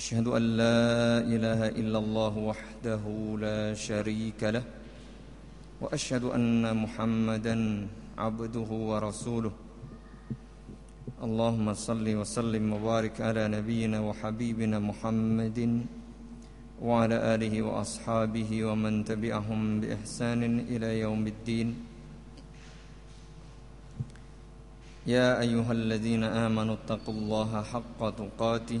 وأشهد أن لا إله إلا الله وحده لا شريك له وأشهد أن محمدا عبده ورسوله. اللهم صل وسلم وبارك على نبينا وحبيبنا محمد وعلى آله وأصحابه ومن تبعهم بإحسان إلى يوم الدين. يا أيها الذين آمنوا اتقوا الله حق تقاته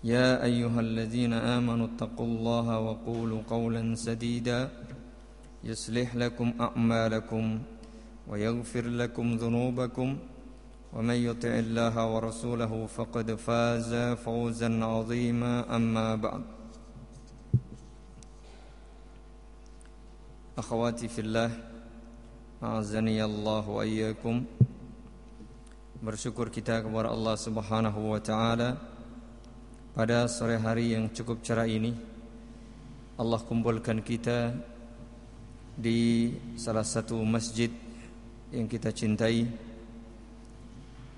يا أيها الذين آمنوا اتقوا الله وقولوا قولا سديدا يصلح لكم أعمالكم ويغفر لكم ذنوبكم ومن يطع الله ورسوله فقد فاز فوزا عظيما. أما بعد أخواتي في الله أعزني الله وإياكم. kepada Allah Subhanahu wa taala Pada sore hari yang cukup cerah ini Allah kumpulkan kita Di salah satu masjid Yang kita cintai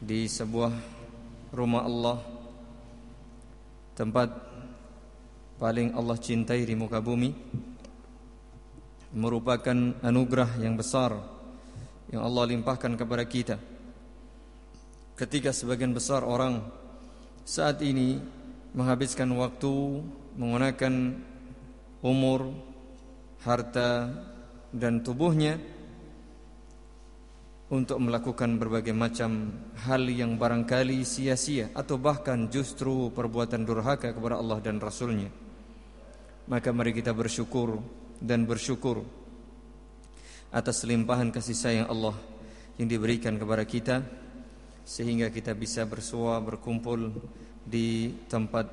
Di sebuah rumah Allah Tempat paling Allah cintai di muka bumi Merupakan anugerah yang besar Yang Allah limpahkan kepada kita. Ketika sebagian besar orang Saat ini menghabiskan waktu menggunakan umur, harta dan tubuhnya untuk melakukan berbagai macam hal yang barangkali sia-sia atau bahkan justru perbuatan durhaka kepada Allah dan Rasulnya. Maka mari kita bersyukur dan bersyukur atas limpahan kasih sayang Allah yang diberikan kepada kita sehingga kita bisa bersua berkumpul di tempat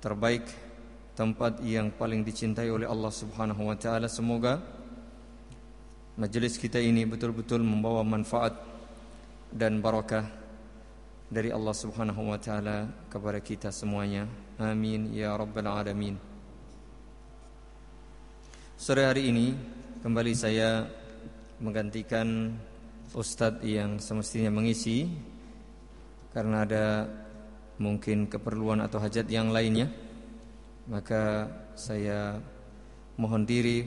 terbaik, tempat yang paling dicintai oleh Allah Subhanahu wa taala. Semoga majelis kita ini betul-betul membawa manfaat dan barakah dari Allah Subhanahu wa taala kepada kita semuanya. Amin ya rabbal alamin. Sore hari ini kembali saya menggantikan ustadz yang semestinya mengisi karena ada mungkin keperluan atau hajat yang lainnya maka saya mohon diri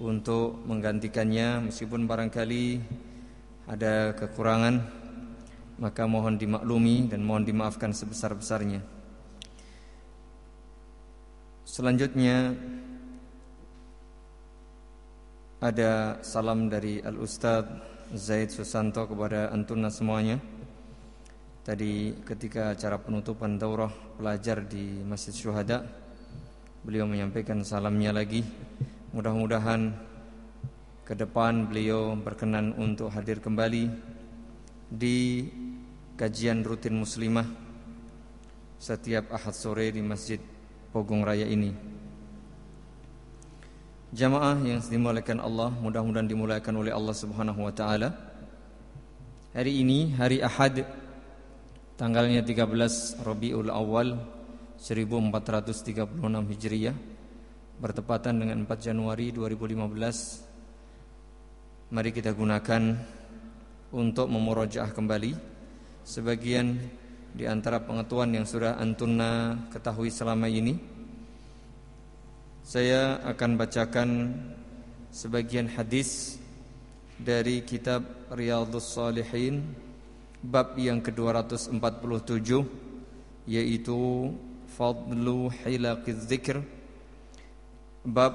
untuk menggantikannya. Meskipun barangkali ada kekurangan maka mohon dimaklumi dan mohon dimaafkan sebesar-besarnya. Selanjutnya ada salam dari Al Ustaz Zaid Susanto kepada antuna semuanya Tadi ketika acara penutupan daurah pelajar di Masjid Syuhada Beliau menyampaikan salamnya lagi. Mudah-mudahan ke depan beliau berkenan untuk hadir kembali Di kajian rutin muslimah Setiap ahad sore di Masjid Pogong Raya ini. Jamaah yang dimulakan Allah Mudah-mudahan dimulakan oleh Allah subhanahu wa ta'ala. Hari ini, hari Ahad Tanggalnya 13 Rabiul Awal 1436 Hijriah bertepatan dengan 4 Januari 2015. Mari kita gunakan untuk memurojaah kembali sebagian di antara pengetahuan yang sudah antunna ketahui selama ini. Saya akan bacakan sebagian hadis dari kitab Riyadhus Salihin bab yang ke-247 yaitu Fadlu hilaqiz zikr Bab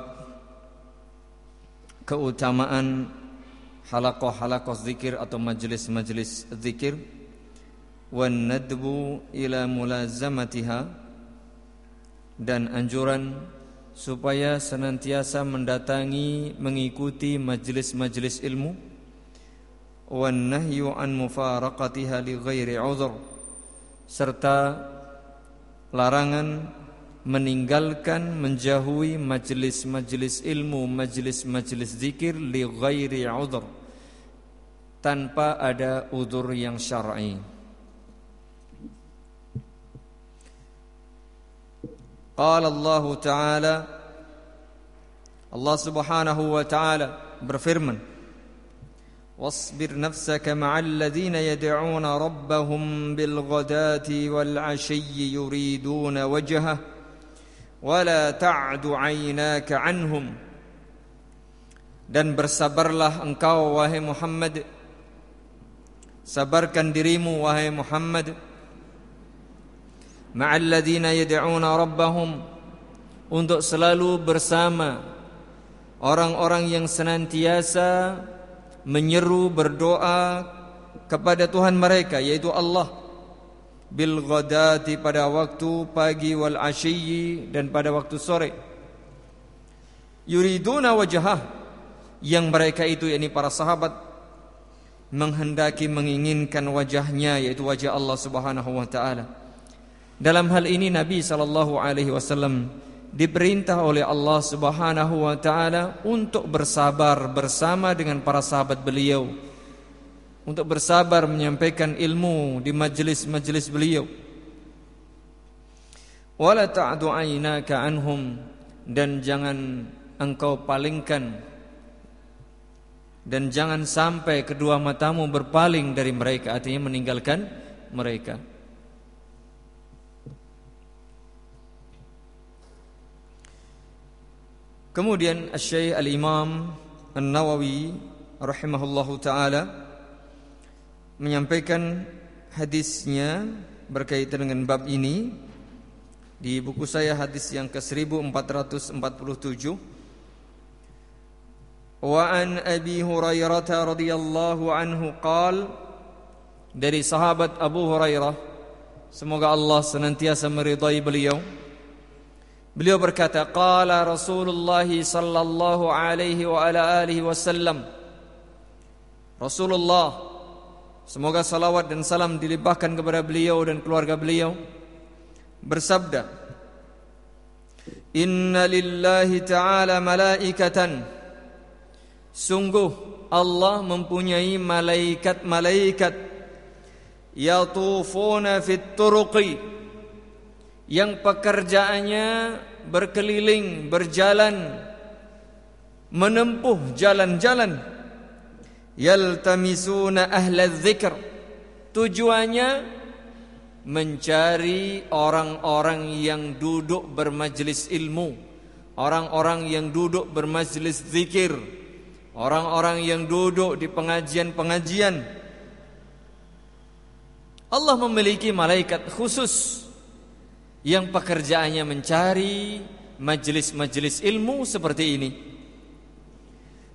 Keutamaan Halakoh-halakoh zikir atau majlis-majlis zikir. Wan nadbu ila mulazamatiha Dan anjuran Supaya senantiasa mendatangi Mengikuti majlis-majlis ilmu An mufaraqatiha li ghairi uzur serta larangan meninggalkan menjauhi majelis-majelis ilmu, majelis-majelis zikir li ghairi udhr tanpa ada udur yang syar'i. Qala Allah Ta'ala Allah Subhanahu wa taala berfirman واصبر نفسك مع الذين يدعون ربهم بالغداة والعشي يريدون وجهه ولا تعد عيناك عنهم dan bersabarlah engkau wahai Muhammad sabarkan dirimu wahai Muhammad ma'al ladzina yad'una rabbahum untuk selalu bersama orang-orang yang senantiasa menyeru berdoa kepada Tuhan mereka yaitu Allah. Bil ghadati pada waktu pagi wal asyi dan pada waktu sore. Yuriduna wajhah. Yang mereka itu yakni para sahabat menghendaki menginginkan wajahnya yaitu wajah Allah Subhanahu wa taala. Dalam hal ini Nabi sallallahu alaihi wasallam diperintah oleh Allah Subhanahu wa taala untuk bersabar bersama dengan para sahabat beliau untuk bersabar menyampaikan ilmu di majelis-majelis beliau. Wala ta'du aynaka anhum dan jangan engkau palingkan dan jangan sampai kedua matamu berpaling dari mereka artinya meninggalkan mereka Kemudian Syekh Al-Imam An-Nawawi rahimahullahu taala menyampaikan hadisnya berkaitan dengan bab ini. Di buku saya hadis yang ke-1447. Wa an Abi Hurairah radhiyallahu anhu qal dari sahabat Abu Hurairah semoga Allah senantiasa meridai beliau Beliau berkata, qala Rasulullah sallallahu alaihi wa ala alihi wasallam. Rasulullah semoga salawat dan salam dilimpahkan kepada beliau dan keluarga beliau bersabda, Inna lillahi ta'ala malaikatan Sungguh Allah mempunyai malaikat-malaikat yatufuna fit turuqi yang pekerjaannya berkeliling, berjalan, menempuh jalan-jalan. Yaltamisuna ahla dzikr. Tujuannya mencari orang-orang yang duduk bermajlis ilmu, orang-orang yang duduk bermajlis zikir, orang-orang yang duduk di pengajian-pengajian. Allah memiliki malaikat khusus yang pekerjaannya mencari majlis-majlis ilmu seperti ini.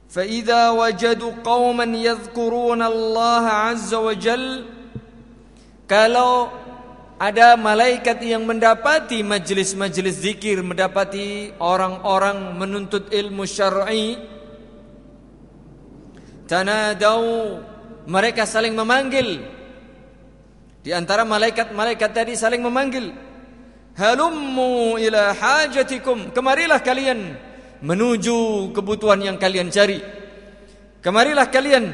فإذا وجدوا قوما يذكرون الله عز وجل kalau ada malaikat yang mendapati majlis-majlis zikir, mendapati orang-orang menuntut ilmu syar'i, tanadau mereka saling memanggil. Di antara malaikat-malaikat tadi saling memanggil. Halummu ila hajatikum. Kemarilah kalian menuju kebutuhan yang kalian cari. Kemarilah kalian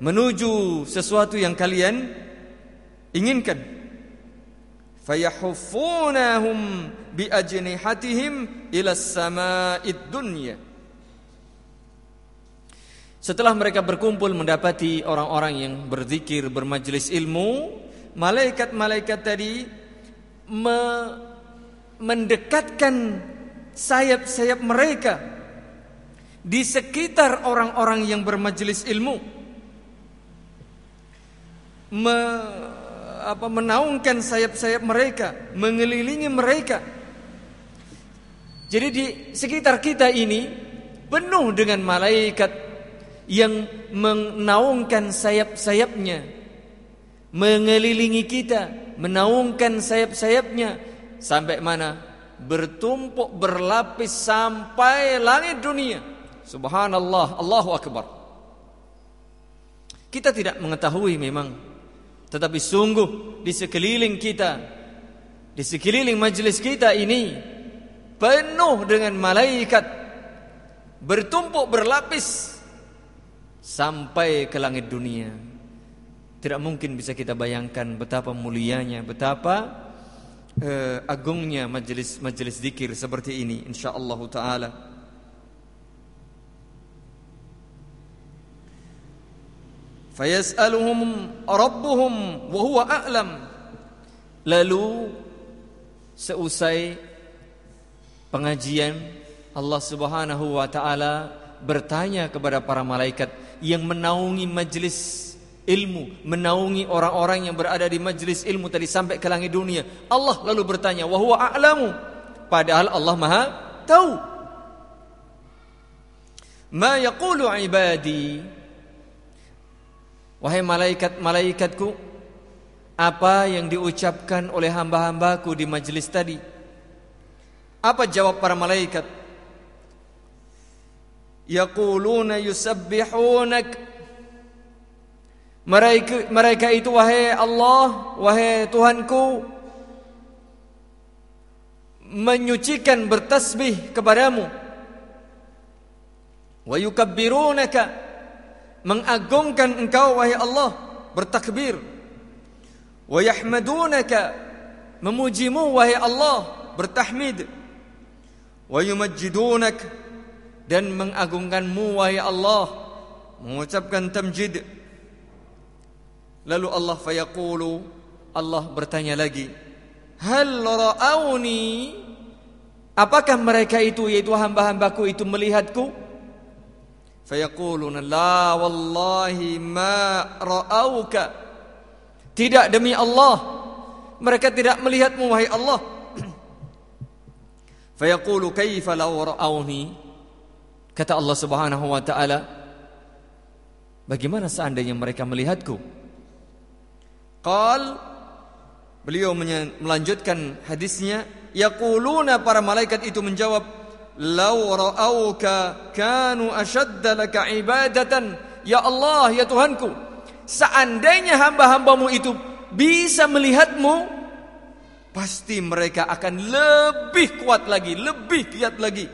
menuju sesuatu yang kalian inginkan. Fayahuffunahum bi ajnihatihim ila sama'id dunya. Setelah mereka berkumpul mendapati orang-orang yang berzikir, bermajlis ilmu, malaikat-malaikat tadi me mendekatkan sayap-sayap mereka di sekitar orang-orang yang bermajelis ilmu me, apa menaungkan sayap-sayap mereka, mengelilingi mereka. Jadi di sekitar kita ini penuh dengan malaikat yang menaungkan sayap-sayapnya, mengelilingi kita, menaungkan sayap-sayapnya sampai mana? Bertumpuk berlapis sampai langit dunia. Subhanallah, Allahu akbar. Kita tidak mengetahui memang tetapi sungguh di sekeliling kita, di sekeliling majelis kita ini penuh dengan malaikat bertumpuk berlapis sampai ke langit dunia. Tidak mungkin bisa kita bayangkan betapa mulianya, betapa uh, agungnya majelis-majelis zikir seperti ini insyaallah taala. fayas'aluhum rabbuhum wa huwa a'lam lalu seusai pengajian Allah Subhanahu wa taala bertanya kepada para malaikat yang menaungi majlis ilmu, menaungi orang-orang yang berada di majlis ilmu tadi sampai ke langit dunia. Allah lalu bertanya, "Wa huwa a'lamu?" Padahal Allah Maha tahu. Ma yaqulu ibadi Wahai malaikat-malaikatku Apa yang diucapkan oleh hamba-hambaku di majlis tadi Apa jawab para malaikat Yaquluna yusabbihunak mereka, mereka itu wahai Allah Wahai Tuhanku Menyucikan bertasbih kepadamu. Wa yukabbirunaka mengagungkan engkau wahai Allah bertakbir. Wa yahmadunaka memujimu wahai Allah bertahmid. Wa yumajjidunak dan mengagungkanmu wahai Allah mengucapkan tamjid lalu Allah fayaqulu Allah bertanya lagi hal ra'auni apakah mereka itu yaitu hamba-hambaku itu melihatku Fayaquluna la wallahi ma ra'auka. Tidak demi Allah. Mereka tidak melihatmu wahai Allah. Fayaqulu kaifa law ra'auni? Kata Allah Subhanahu wa taala, bagaimana seandainya mereka melihatku? Qal beliau melanjutkan hadisnya, yaquluna para malaikat itu menjawab, Lau ra'auka kanu ashadda laka ibadatan. Ya Allah, ya Tuhanku. Seandainya hamba-hambamu itu bisa melihatmu, pasti mereka akan lebih kuat lagi, lebih giat lagi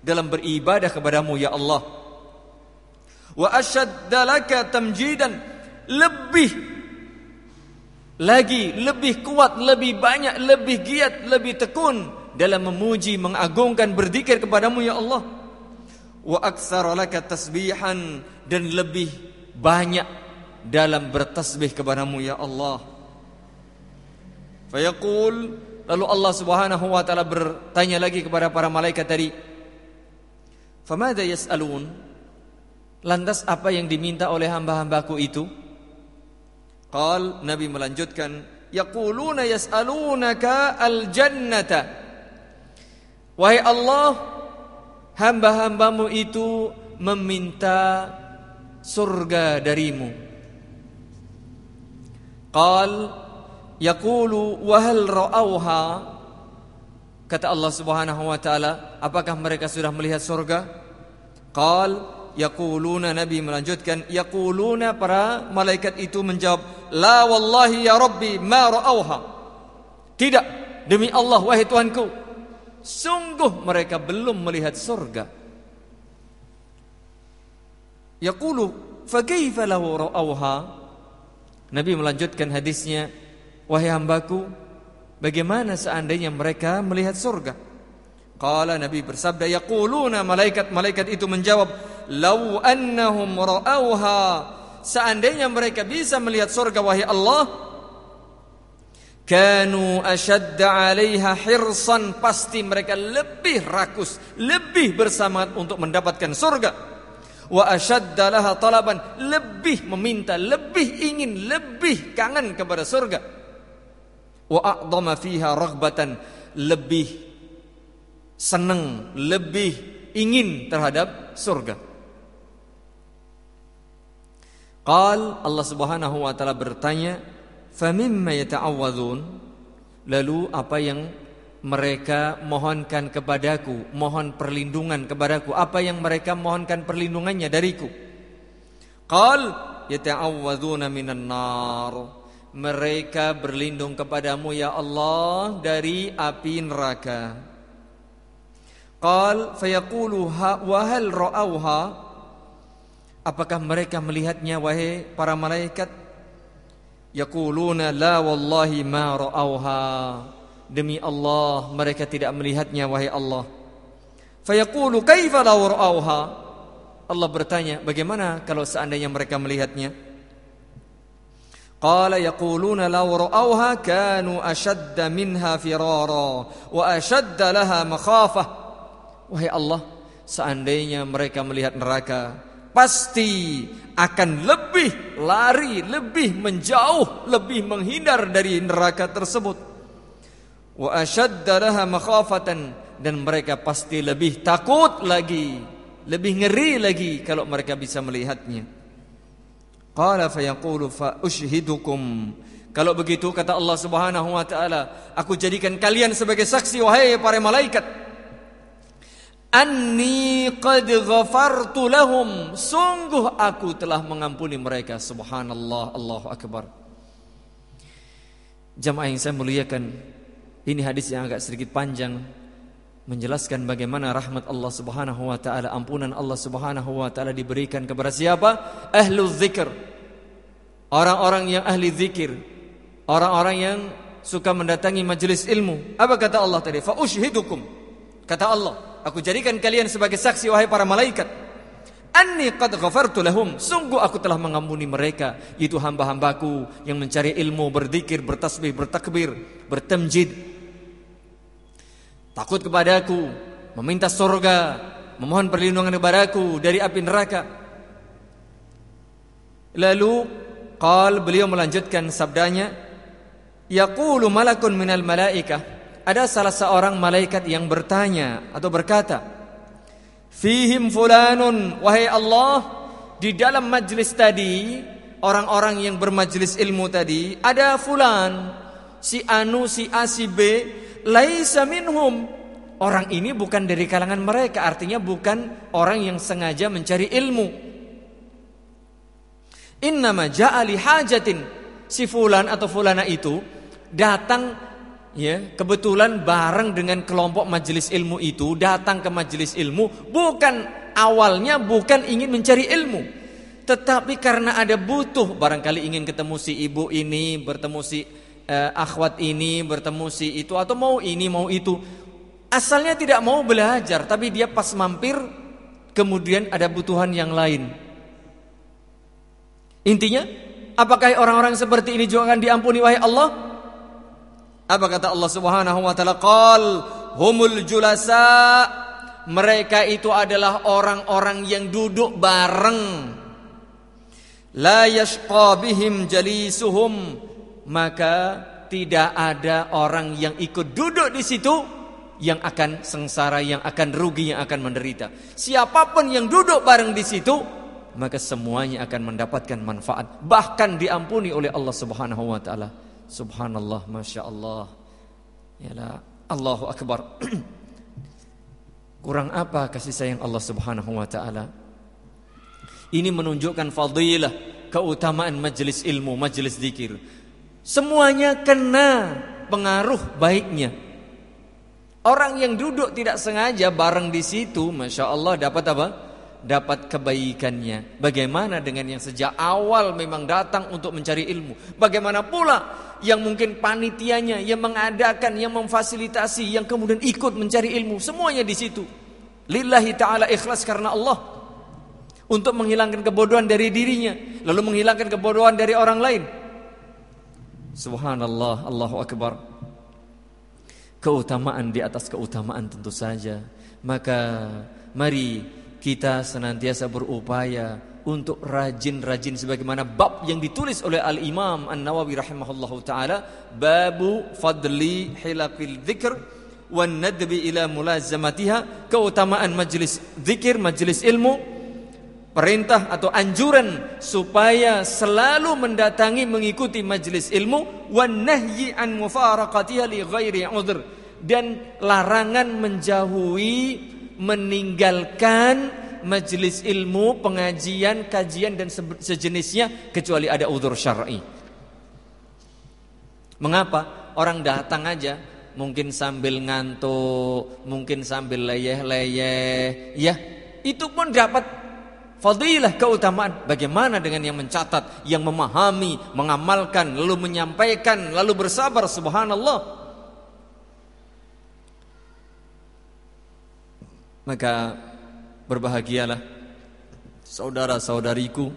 dalam beribadah kepadamu ya Allah. Wa ashadda laka tamjidan lebih lagi, lebih kuat, lebih banyak, lebih giat, lebih tekun dalam memuji, mengagungkan, berzikir kepadamu ya Allah. Wa aktsara laka tasbihan dan lebih banyak dalam bertasbih kepadamu ya Allah. Fayaqul lalu Allah Subhanahu wa taala bertanya lagi kepada para malaikat tadi. Famada yas'alun? Lantas apa yang diminta oleh hamba-hambaku itu? Qal Nabi melanjutkan, yaquluna yas'alunaka al-jannata. Wahai Allah, hamba-hambamu itu meminta surga darimu. Qal yaqulu wa hal ra'awha kata Allah Subhanahu wa taala apakah mereka sudah melihat surga? Qal yaquluna nabi melanjutkan yaquluna para malaikat itu menjawab la wallahi ya rabbi ma ra'awha tidak demi Allah wahai Tuhanku Sungguh mereka belum melihat surga. Yaqulu fakaifa lahu ra'awha? Nabi melanjutkan hadisnya, wahai hambaku, bagaimana seandainya mereka melihat surga? Qala Nabi bersabda, yaquluna malaikat-malaikat itu menjawab, "Lau annahum ra'awha." Seandainya mereka bisa melihat surga wahai Allah, Kanu ashadda 'alaiha hirsan. Pasti mereka lebih rakus, lebih bersemangat untuk mendapatkan surga. wa ashadda laha talaban. Lebih meminta lebih ingin lebih kangen kepada surga. Wa a'dhama fiha raghbatan. Lebih senang lebih ingin terhadap surga Qal Allah Subhanahu wa taala bertanya famimma yata'awwadzun lalu apa yang mereka mohonkan kepadaku, mohon perlindungan kepadaku. Apa yang mereka mohonkan perlindungannya dariku? Qal yata'awwadzuna minan nar. Mereka berlindung kepadamu ya Allah dari api neraka. Qal fayaqulu wa hal ra'awha? Apakah mereka melihatnya wahai para malaikat? Yaquluna la wallahi ma ra'awha. Demi Allah mereka tidak melihatnya wahai Allah. Fayaqulu kaifa law ra'awha? Allah bertanya, bagaimana kalau seandainya mereka melihatnya? Qala yaquluna law ra'awha kanu ashadda minha firara wa ashadda laha makhafah. Wahai Allah, seandainya mereka melihat neraka, pasti akan lebih lari, lebih menjauh, lebih menghindar dari neraka tersebut wa ashadda laha makhafatan dan mereka pasti lebih takut lagi, lebih ngeri lagi kalau mereka bisa melihatnya. Qala fayaqulu fa ushhidukum kalau begitu kata Allah Subhanahu wa taala, aku jadikan kalian sebagai saksi wahai para malaikat. Anni qad ghafartu lahum. Sungguh aku telah mengampuni mereka. Subhanallah, Allahu akbar. Jamaah yang saya muliakan, ini hadis yang agak sedikit panjang menjelaskan bagaimana rahmat Allah Subhanahu wa taala, ampunan Allah Subhanahu wa taala diberikan kepada siapa? Ahlu zikr. Orang-orang yang ahli zikir. Orang-orang yang suka mendatangi majelis ilmu. Apa kata Allah tadi? Fa. Kata Allah, aku jadikan kalian sebagai saksi wahai para malaikat. Anni qad ghafartu lahum. Sungguh aku telah mengampuni mereka, itu hamba-hambaku yang mencari ilmu, berzikir, bertasbih, bertakbir, bertemjid. Takut kepadaku, meminta surga, memohon perlindungan kepadaku dari api neraka. Lalu qal beliau melanjutkan sabdanya, yaqulu malakun minal malaikah. Ada salah seorang malaikat yang bertanya atau berkata, Fihim fulanun Wahai Allah Di dalam majlis tadi Orang-orang yang bermajlis ilmu tadi Ada fulan Si Anu, si A, si B Laisa minhum. Orang ini bukan dari kalangan mereka Artinya bukan orang yang sengaja mencari ilmu. Innama ja'ali hajatin. Si fulan atau fulana itu Datang ya kebetulan bareng dengan kelompok majelis ilmu itu datang ke majelis ilmu bukan awalnya bukan ingin mencari ilmu. Tetapi karena ada butuh barangkali ingin ketemu si ibu ini bertemu si eh, akhwat ini bertemu si itu atau mau ini mau itu. Asalnya tidak mau belajar tapi dia pas mampir kemudian ada butuhan yang lain. Intinya apakah orang-orang seperti ini juga akan diampuni wahai Allah apa kata Allah Subhanahu wa taala? Qal humul julasa. Mereka itu adalah orang-orang yang duduk bareng. La yashqa bihim jalisuhum. Maka tidak ada orang yang ikut duduk di situ yang akan sengsara, yang akan rugi, yang akan menderita. Siapa pun yang duduk bareng di situ, maka semuanya akan mendapatkan manfaat, bahkan diampuni oleh Allah Subhanahu wa taala. Subhanallah, Masya Allah. Yalah, Allahu Akbar. Kurang apa kasih sayang Allah Subhanahu wa taala? Ini menunjukkan fadilah, keutamaan majelis ilmu, majelis zikir. Semuanya kena pengaruh baiknya. Orang yang duduk tidak sengaja bareng di situ, masya Allah dapat apa? Dapat kebaikannya. Bagaimana dengan yang sejak awal memang datang untuk mencari ilmu? Bagaimana pula yang mungkin panitianya, yang mengadakan, yang memfasilitasi, yang kemudian ikut mencari ilmu, semuanya di situ. Lillahi taala ikhlas karena Allah untuk menghilangkan kebodohan dari dirinya, lalu menghilangkan kebodohan dari orang lain. Subhanallah, Allahu akbar. Keutamaan di atas keutamaan tentu saja. Maka mari kita senantiasa berupaya untuk rajin-rajin sebagaimana bab yang ditulis oleh Al-Imam An-Nawawi rahimahullahu taala babu fadli hilaqil dzikr wan nadbi ila mulazamatiha keutamaan majlis zikir majlis ilmu perintah atau anjuran supaya selalu mendatangi mengikuti majlis ilmu wan nahyi an mufaraqatiha li ghairi udhr dan larangan menjauhi meninggalkan majelis ilmu, pengajian, kajian dan sejenisnya kecuali ada udzur syar'i. Mengapa? Orang datang aja mungkin sambil ngantuk, mungkin sambil leyeh-leyeh, ya, itu pun dapat fadilah keutamaan. Bagaimana dengan yang mencatat, yang memahami, mengamalkan, lalu menyampaikan, lalu bersabar subhanallah. Maka Berbahagialah saudara-saudariku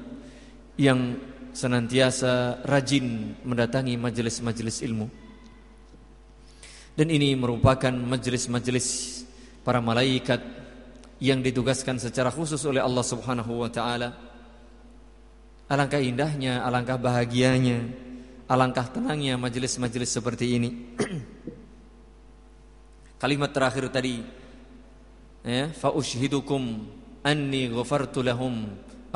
yang senantiasa rajin mendatangi majelis-majelis ilmu. Dan ini merupakan majelis-majelis para malaikat yang ditugaskan secara khusus oleh Allah Subhanahu wa taala. Alangkah indahnya, alangkah bahagianya, alangkah tenangnya majelis-majelis seperti ini. Kalimat terakhir tadi ya fa ushidukum anni ghafartu lahum.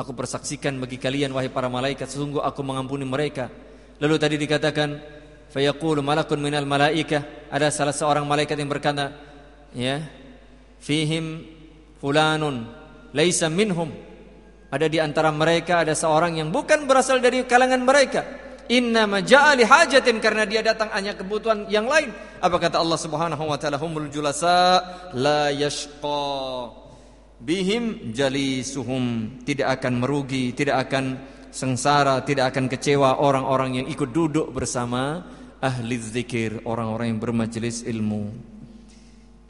Aku persaksikan bagi kalian wahai para malaikat sesungguh aku mengampuni mereka. Lalu tadi dikatakan fayaqulu malakun minal malaika ada salah seorang malaikat yang berkata ya fihim fulanun laisa minhum. Ada di antara mereka ada seorang yang bukan berasal dari kalangan mereka Inna maja'ali hajatin karena dia datang hanya kebutuhan yang lain. Apa kata Allah Subhanahu wa taala humul julasa la yashqa bihim jalisuhum tidak akan merugi, tidak akan sengsara, tidak akan kecewa orang-orang yang ikut duduk bersama ahli zikir, orang-orang yang bermajelis ilmu.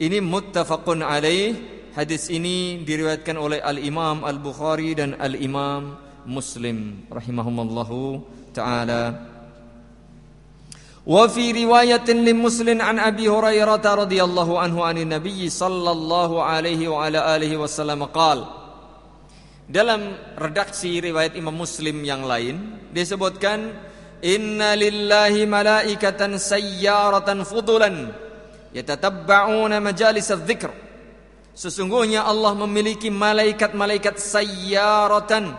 Ini muttafaqun alaih. Hadis ini diriwayatkan oleh Al-Imam Al-Bukhari dan Al-Imam Muslim rahimahumallahu تعالى وفي رواية لمسلم عن أبي هريرة رضي الله عنه عن النبي صلى الله عليه وعلى آله وسلم قال dalam redaksi riwayat Imam Muslim yang lain disebutkan inna lillahi malaikatan sayyaratan fudulan yatatabba'una majalis adh-dhikr sesungguhnya Allah memiliki malaikat-malaikat sayyaratan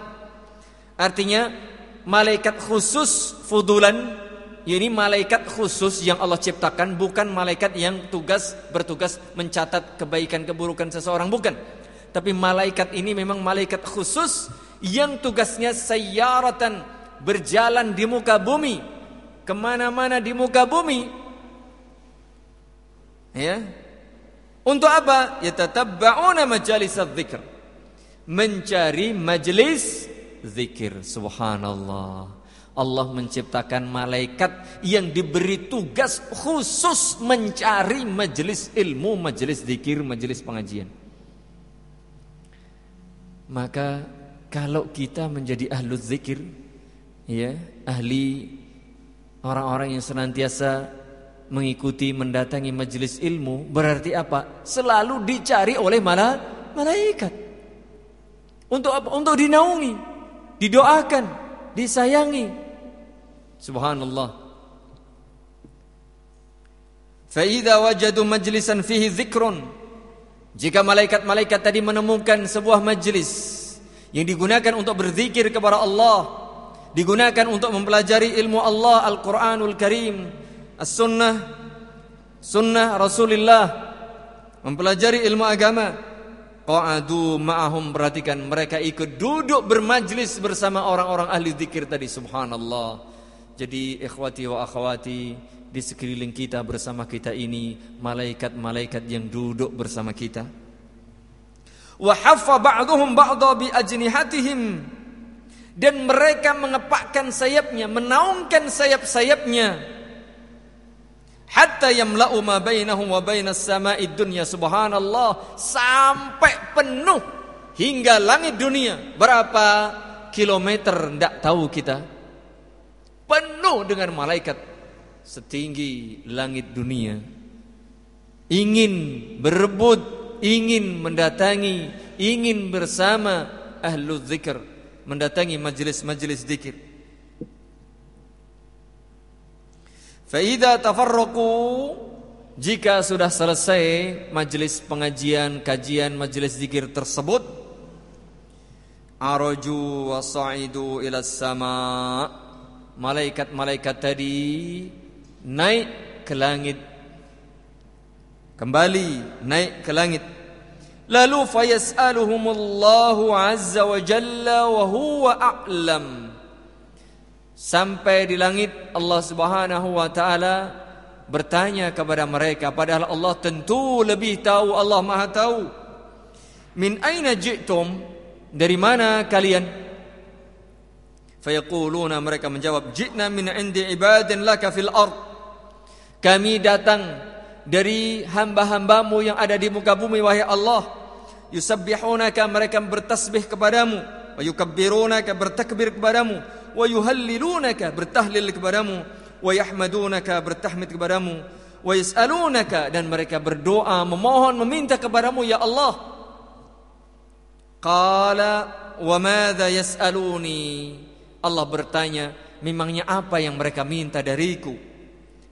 artinya malaikat khusus fudulan. Ini malaikat khusus yang Allah ciptakan bukan malaikat yang tugas bertugas mencatat kebaikan keburukan seseorang bukan. Tapi malaikat ini memang malaikat khusus yang tugasnya sayyaratan berjalan di muka bumi. Ke mana-mana di muka bumi. Ya. Untuk apa? Yatatabba'una majalis dzikr mencari majelis zikir subhanallah Allah menciptakan malaikat yang diberi tugas khusus mencari majelis ilmu, majelis zikir, majelis pengajian. Maka kalau kita menjadi ahlu zikir, ya, ahli orang-orang yang senantiasa mengikuti mendatangi majelis ilmu, berarti apa? Selalu dicari oleh malaikat. Untuk apa? Untuk dinaungi didoakan, disayangi. Subhanallah. Fa'idha wajadu majlisan fihi zikrun. Jika malaikat-malaikat tadi menemukan sebuah majlis yang digunakan untuk berzikir kepada Allah, digunakan untuk mempelajari ilmu Allah, Al-Quranul Karim, As-Sunnah, Sunnah Rasulullah, mempelajari ilmu agama, Qa'adu ma'ahum perhatikan mereka ikut duduk bermajlis bersama orang-orang ahli zikir tadi subhanallah. Jadi ikhwati wa akhwati di sekeliling kita bersama kita ini malaikat-malaikat yang duduk bersama kita. Wa haffa ba'dhum ba'dha bi ajnihatihim dan mereka mengepakkan sayapnya, menaungkan sayap-sayapnya hatta yamla'u ma bainahum wa bainas sama'i dunya subhanallah sampai penuh hingga langit dunia. Berapa kilometer? Ndak tahu kita. Penuh dengan malaikat. Setinggi langit dunia. Ingin berebut ingin mendatangi ingin bersama ahlu zikr, mendatangi majelis-majelis zikir. Faida tafarraqu jika sudah selesai majelis pengajian, kajian majelis zikir tersebut, araju wasaidu ila sama. Malaikat-malaikat tadi naik ke langit. Kembali naik ke langit. Lalu fayas'aluhumullahu azza wa jalla wa huwa a'lam. Sampai di langit Allah Subhanahu wa taala bertanya kepada mereka padahal Allah tentu lebih tahu Allah Maha tahu. Min aina ji'tum? Dari mana kalian? Fayaquluna mereka menjawab ji'na min indi ibadin laka fil ard. Kami datang dari hamba-hambamu yang ada di muka bumi wahai Allah. Yusabbihunaka mereka bertasbih kepadamu. Wa yukabbirunaka bertakbir kepadamu wa yuhallilunaka bertahlil kepadamu. wa yahmadunaka bertahmid kepadamu. wa yas'alunaka dan mereka berdoa memohon meminta kepadamu ya Allah. Qala wa madza yas'aluni? Allah bertanya memangnya apa yang mereka minta dariku?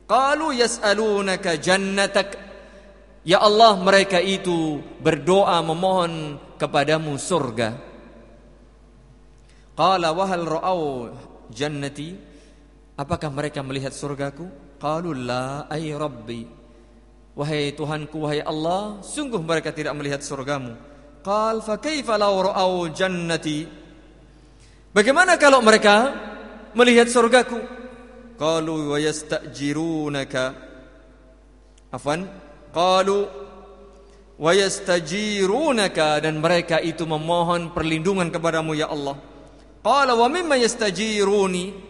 Qalu yas'alunaka jannatak. Ya Allah mereka itu berdoa memohon kepadamu surga qala wa hal ra'au jannati Apakah mereka melihat surgaku? Qalu la ay rabbi. Wahai Tuhanku, wahai Allah, sungguh mereka tidak melihat surgamu. Qal fa kaifa law ra'au jannati? Bagaimana kalau mereka melihat surgaku? Qalu wa yastajirunaka. Afwan, qalu wa yastajirunaka dan mereka itu memohon perlindungan kepadamu ya Allah. Qala wa mimma yastajiruni?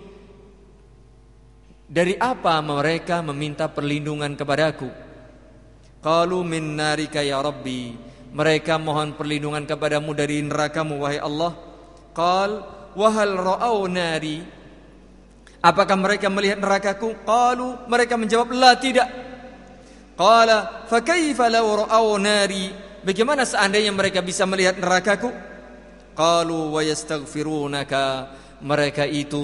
Dari apa mereka meminta perlindungan kepadaku? Qalu min narika ya Rabbi. Mereka mohon perlindungan kepadamu dari nerakamu wahai Allah. Qal wahal ra'au nari. Apakah mereka melihat nerakaku? Qalu mereka menjawab la tidak. Qala fa kaifa law ra'au nari? Bagaimana seandainya mereka bisa melihat nerakaku? Qalu wa yastaghfirunaka. Mereka itu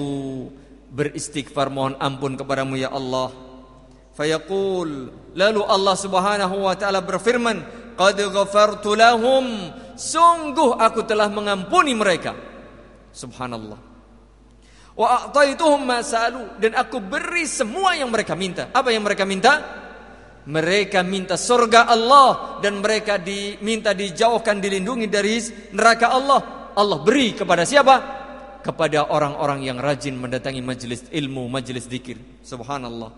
beristighfar mohon ampun kepadamu ya Allah. Fayaqul lalu Allah Subhanahu wa taala berfirman, "Qad ghafartu lahum." Sungguh aku telah mengampuni mereka. Subhanallah. Wa a'taituhum ma dan aku beri semua yang mereka minta. Apa yang mereka minta? Mereka minta surga Allah dan mereka diminta dijauhkan dilindungi dari neraka Allah. Allah beri kepada siapa? kepada orang-orang yang rajin mendatangi majelis ilmu, majelis zikir. Subhanallah.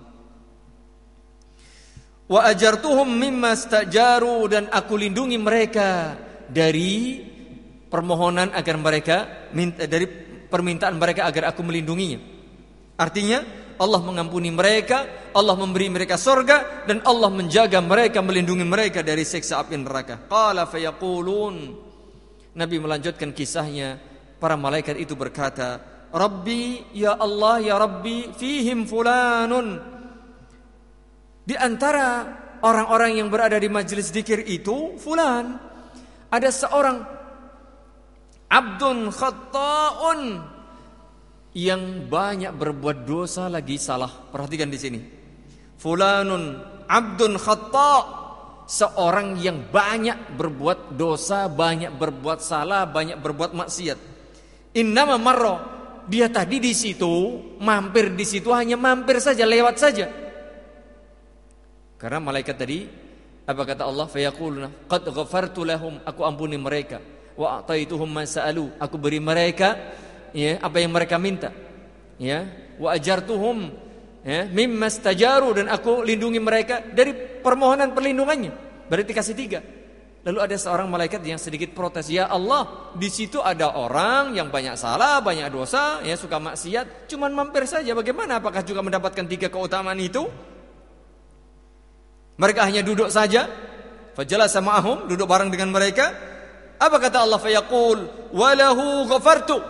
Wa ajartuhum mimma stajaru dan aku lindungi mereka dari permohonan agar mereka minta dari permintaan mereka agar aku melindunginya. Artinya Allah mengampuni mereka, Allah memberi mereka sorga dan Allah menjaga mereka, melindungi mereka dari siksa api neraka. Qala fayaqulun Nabi melanjutkan kisahnya Para malaikat itu berkata, Rabbi, ya Allah, ya Rabbi, fihim fulanun. Di antara orang-orang yang berada di majelis dikir itu, fulan. Ada seorang abdun khatta'un yang banyak berbuat dosa lagi salah. Perhatikan di sini. Fulanun abdun khata' seorang yang banyak berbuat dosa, banyak berbuat salah, banyak berbuat maksiat. Innama marro. Dia tadi di situ, mampir di situ hanya mampir saja, lewat saja. Karena malaikat tadi apa kata Allah? Fayaquluna qad ghafartu lahum, aku ampuni mereka. Wa ataituhum ma sa'alu, aku beri mereka ya apa yang mereka minta. Ya, wa ajartuhum ya mimma stajaru dan aku lindungi mereka dari permohonan perlindungannya. Berarti kasih tiga. Lalu ada seorang malaikat yang sedikit protes, "Ya Allah, di situ ada orang yang banyak salah, banyak dosa, ya suka maksiat, cuman mampir saja. Bagaimana apakah juga mendapatkan tiga keutamaan itu?" Mereka hanya duduk saja. sama ahum duduk bareng dengan mereka. Apa kata Allah? Fayaqul, "Walahu ghafartu."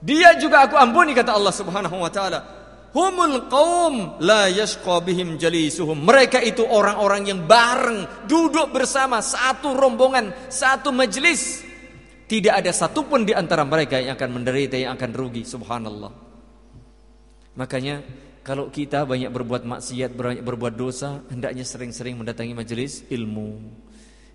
Dia juga aku ampuni kata Allah Subhanahu wa taala. Humul qaum la yashqa bihim jalisuhum. Mereka itu orang-orang yang bareng duduk bersama satu rombongan, satu majelis. Tidak ada satupun di antara mereka yang akan menderita, yang akan rugi. Subhanallah. Makanya kalau kita banyak berbuat maksiat, banyak berbuat dosa, hendaknya sering-sering mendatangi majelis ilmu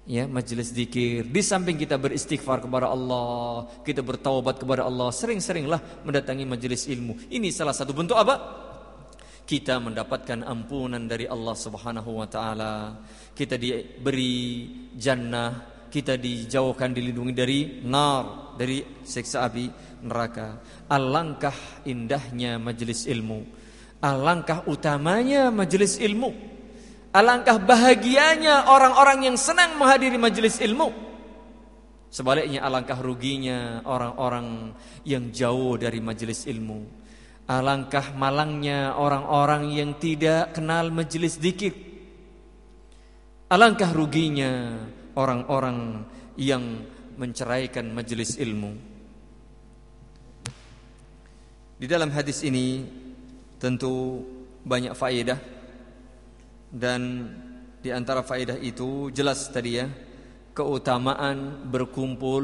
ya majelis zikir. Di samping kita beristighfar kepada Allah kita bertaubat kepada Allah sering-seringlah mendatangi majelis ilmu. Ini salah satu bentuk apa? Kita mendapatkan ampunan dari Allah Subhanahu wa taala. Kita diberi jannah kita dijauhkan dilindungi dari nar dari siksa api neraka. Alangkah indahnya majelis ilmu. Alangkah utamanya majelis ilmu Alangkah bahagianya orang-orang yang senang menghadiri majelis ilmu. Sebaliknya alangkah ruginya orang-orang yang jauh dari majelis ilmu. Alangkah malangnya orang-orang yang tidak kenal majelis zikir. Alangkah ruginya orang-orang yang menceraikan majelis ilmu. Di dalam hadis ini tentu banyak faedah dan di antara faedah itu jelas tadi ya keutamaan berkumpul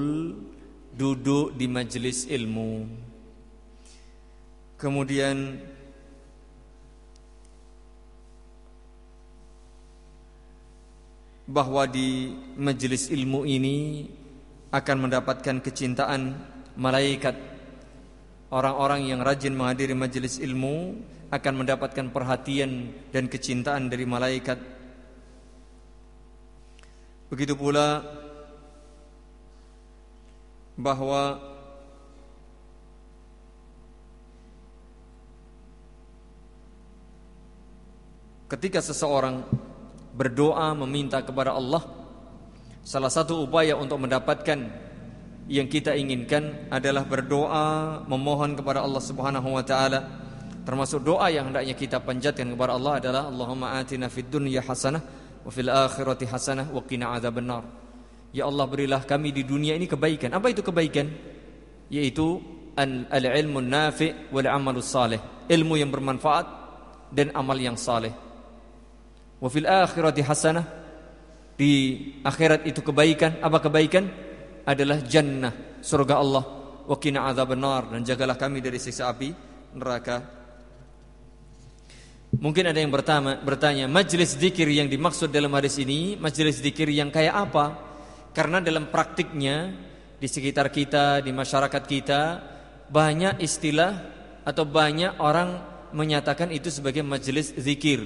duduk di majelis ilmu. Kemudian bahwa di majelis ilmu ini akan mendapatkan kecintaan malaikat orang-orang yang rajin menghadiri majelis ilmu akan mendapatkan perhatian dan kecintaan dari malaikat. Begitu pula bahwa ketika seseorang berdoa meminta kepada Allah salah satu upaya untuk mendapatkan yang kita inginkan adalah berdoa memohon kepada Allah Subhanahu wa taala Termasuk doa yang hendaknya kita panjatkan kepada Allah adalah Allahumma atina fid dunya hasanah wa fil akhirati hasanah wa qina adzabannar. Ya Allah berilah kami di dunia ini kebaikan. Apa itu kebaikan? Yaitu al-ilmu nafi wal amalus salih. Ilmu yang bermanfaat dan amal yang saleh. Wa fil akhirati hasanah. Di akhirat itu kebaikan. Apa kebaikan? Adalah jannah, surga Allah. Wa qina adzabannar dan jagalah kami dari siksa api neraka. Mungkin ada yang bertanya, bertanya, majelis zikir yang dimaksud dalam hadis ini, majelis zikir yang kayak apa? Karena dalam praktiknya di sekitar kita, di masyarakat kita banyak istilah atau banyak orang menyatakan itu sebagai majelis zikir.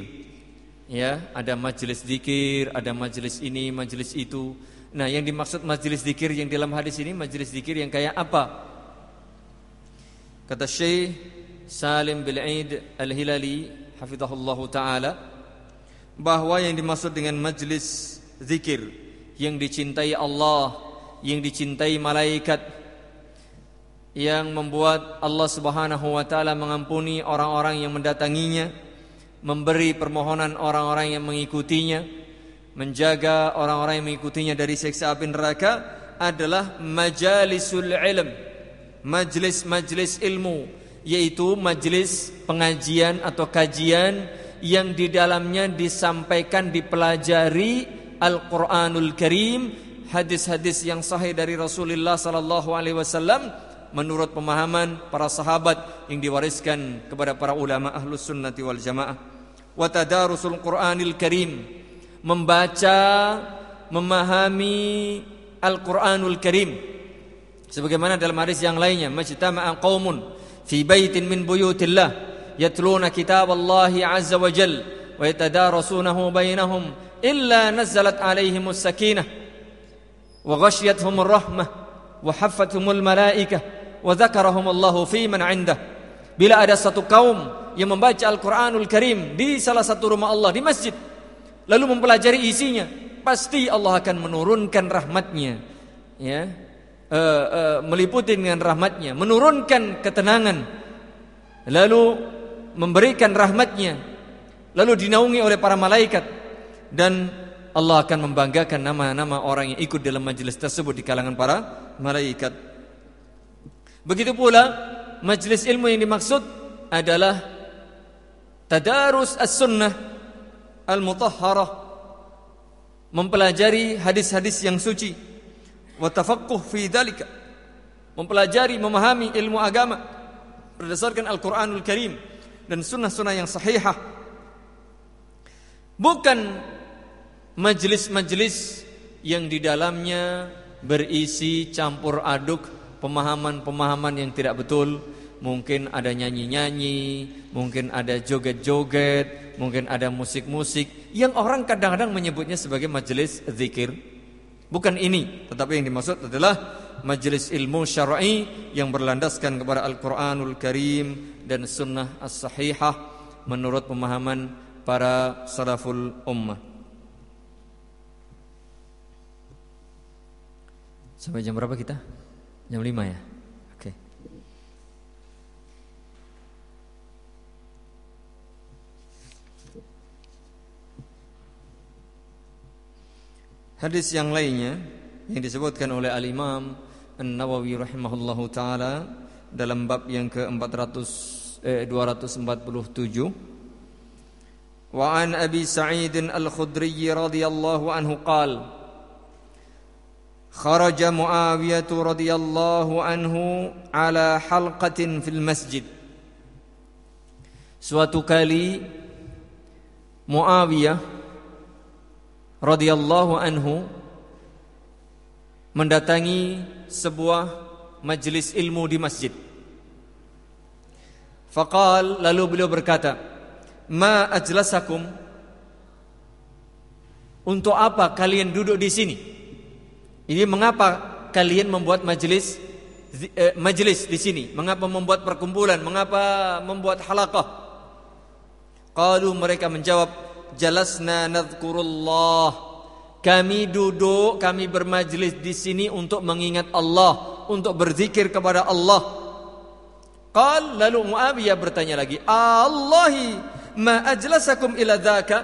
Ya, ada majelis zikir, ada majelis ini, majelis itu. Nah, yang dimaksud majelis zikir yang dalam hadis ini majelis zikir yang kayak apa? Kata Syekh Salim bin Aid Al-Hilali hafizahullahu taala bahwa yang dimaksud dengan majlis zikir yang dicintai Allah, yang dicintai malaikat yang membuat Allah Subhanahu wa taala mengampuni orang-orang yang mendatanginya, memberi permohonan orang-orang yang mengikutinya, menjaga orang-orang yang mengikutinya dari siksa api neraka adalah majalisul ilm, majlis-majlis ilmu yaitu majelis pengajian atau kajian yang di dalamnya disampaikan dipelajari Al-Qur'anul Karim, hadis-hadis yang sahih dari Rasulullah sallallahu alaihi wasallam menurut pemahaman para sahabat yang diwariskan kepada para ulama ahlus sunnati wal jamaah. Wa tadarusul Qur'anil Karim, membaca, memahami Al-Qur'anul Karim. Sebagaimana dalam hadis yang lainnya, majtama'a qaumun في بيت من بيوت الله يتلون كتاب الله عز وجل ويتدارسونه بينهم إلا نزلت عليهم السكينة وغشيتهم الرحمة وحفتهم الملائكة وذكرهم الله فيمن عنده بلا ادسه قوم yang membaca القرآن الكريم Al-Karim di الله satu مسجد Allah, di masjid. Lalu mempelajari isinya. Pasti Allah akan menurunkan rahmatnya. Ya. Uh, uh, meliputi dengan rahmatnya, menurunkan ketenangan, lalu memberikan rahmatnya, lalu dinaungi oleh para malaikat dan Allah akan membanggakan nama-nama orang yang ikut dalam majelis tersebut di kalangan para malaikat. Begitu pula majelis ilmu yang dimaksud adalah tadarus as-sunnah al-mutahharah mempelajari hadis-hadis yang suci wa tafaqquh fi dzalika mempelajari memahami ilmu agama berdasarkan Al-Qur'anul Karim dan sunnah-sunnah yang sahihah. Bukan majelis-majelis yang di dalamnya berisi campur aduk pemahaman-pemahaman yang tidak betul. Mungkin ada nyanyi-nyanyi, mungkin ada joget-joget, mungkin ada musik-musik yang orang kadang-kadang menyebutnya sebagai majelis zikir. Bukan ini, tetapi yang dimaksud adalah majelis ilmu syar'i yang berlandaskan kepada Al-Qur'anul Karim dan sunnah as-sahihah menurut pemahaman para salaful ummah. Sampai jam berapa kita? Jam 5 ya? Hadis yang lainnya yang disebutkan oleh Al-Imam An-Nawawi rahimahullahu taala dalam bab yang ke-400 eh, 247 Wa an Abi Sa'id Al-Khudri radhiyallahu anhu qala خرج معاوية رضي الله عنه على حلقة في المسجد Suatu kali Muawiyah radhiyallahu anhu mendatangi sebuah majelis ilmu di masjid. Faqal lalu beliau berkata, "Ma ajlasakum? Untuk apa kalian duduk di sini? Ini mengapa kalian membuat majelis eh, majelis di sini? Mengapa membuat perkumpulan? Mengapa membuat halaqah?" Qalu mereka menjawab, jalasna nadhkurullah. Kami duduk, kami bermajlis di sini untuk mengingat Allah, untuk berzikir kepada Allah. Qal lalu Muawiyah bertanya lagi, "Allahi ma ajlasakum ila dzaka?"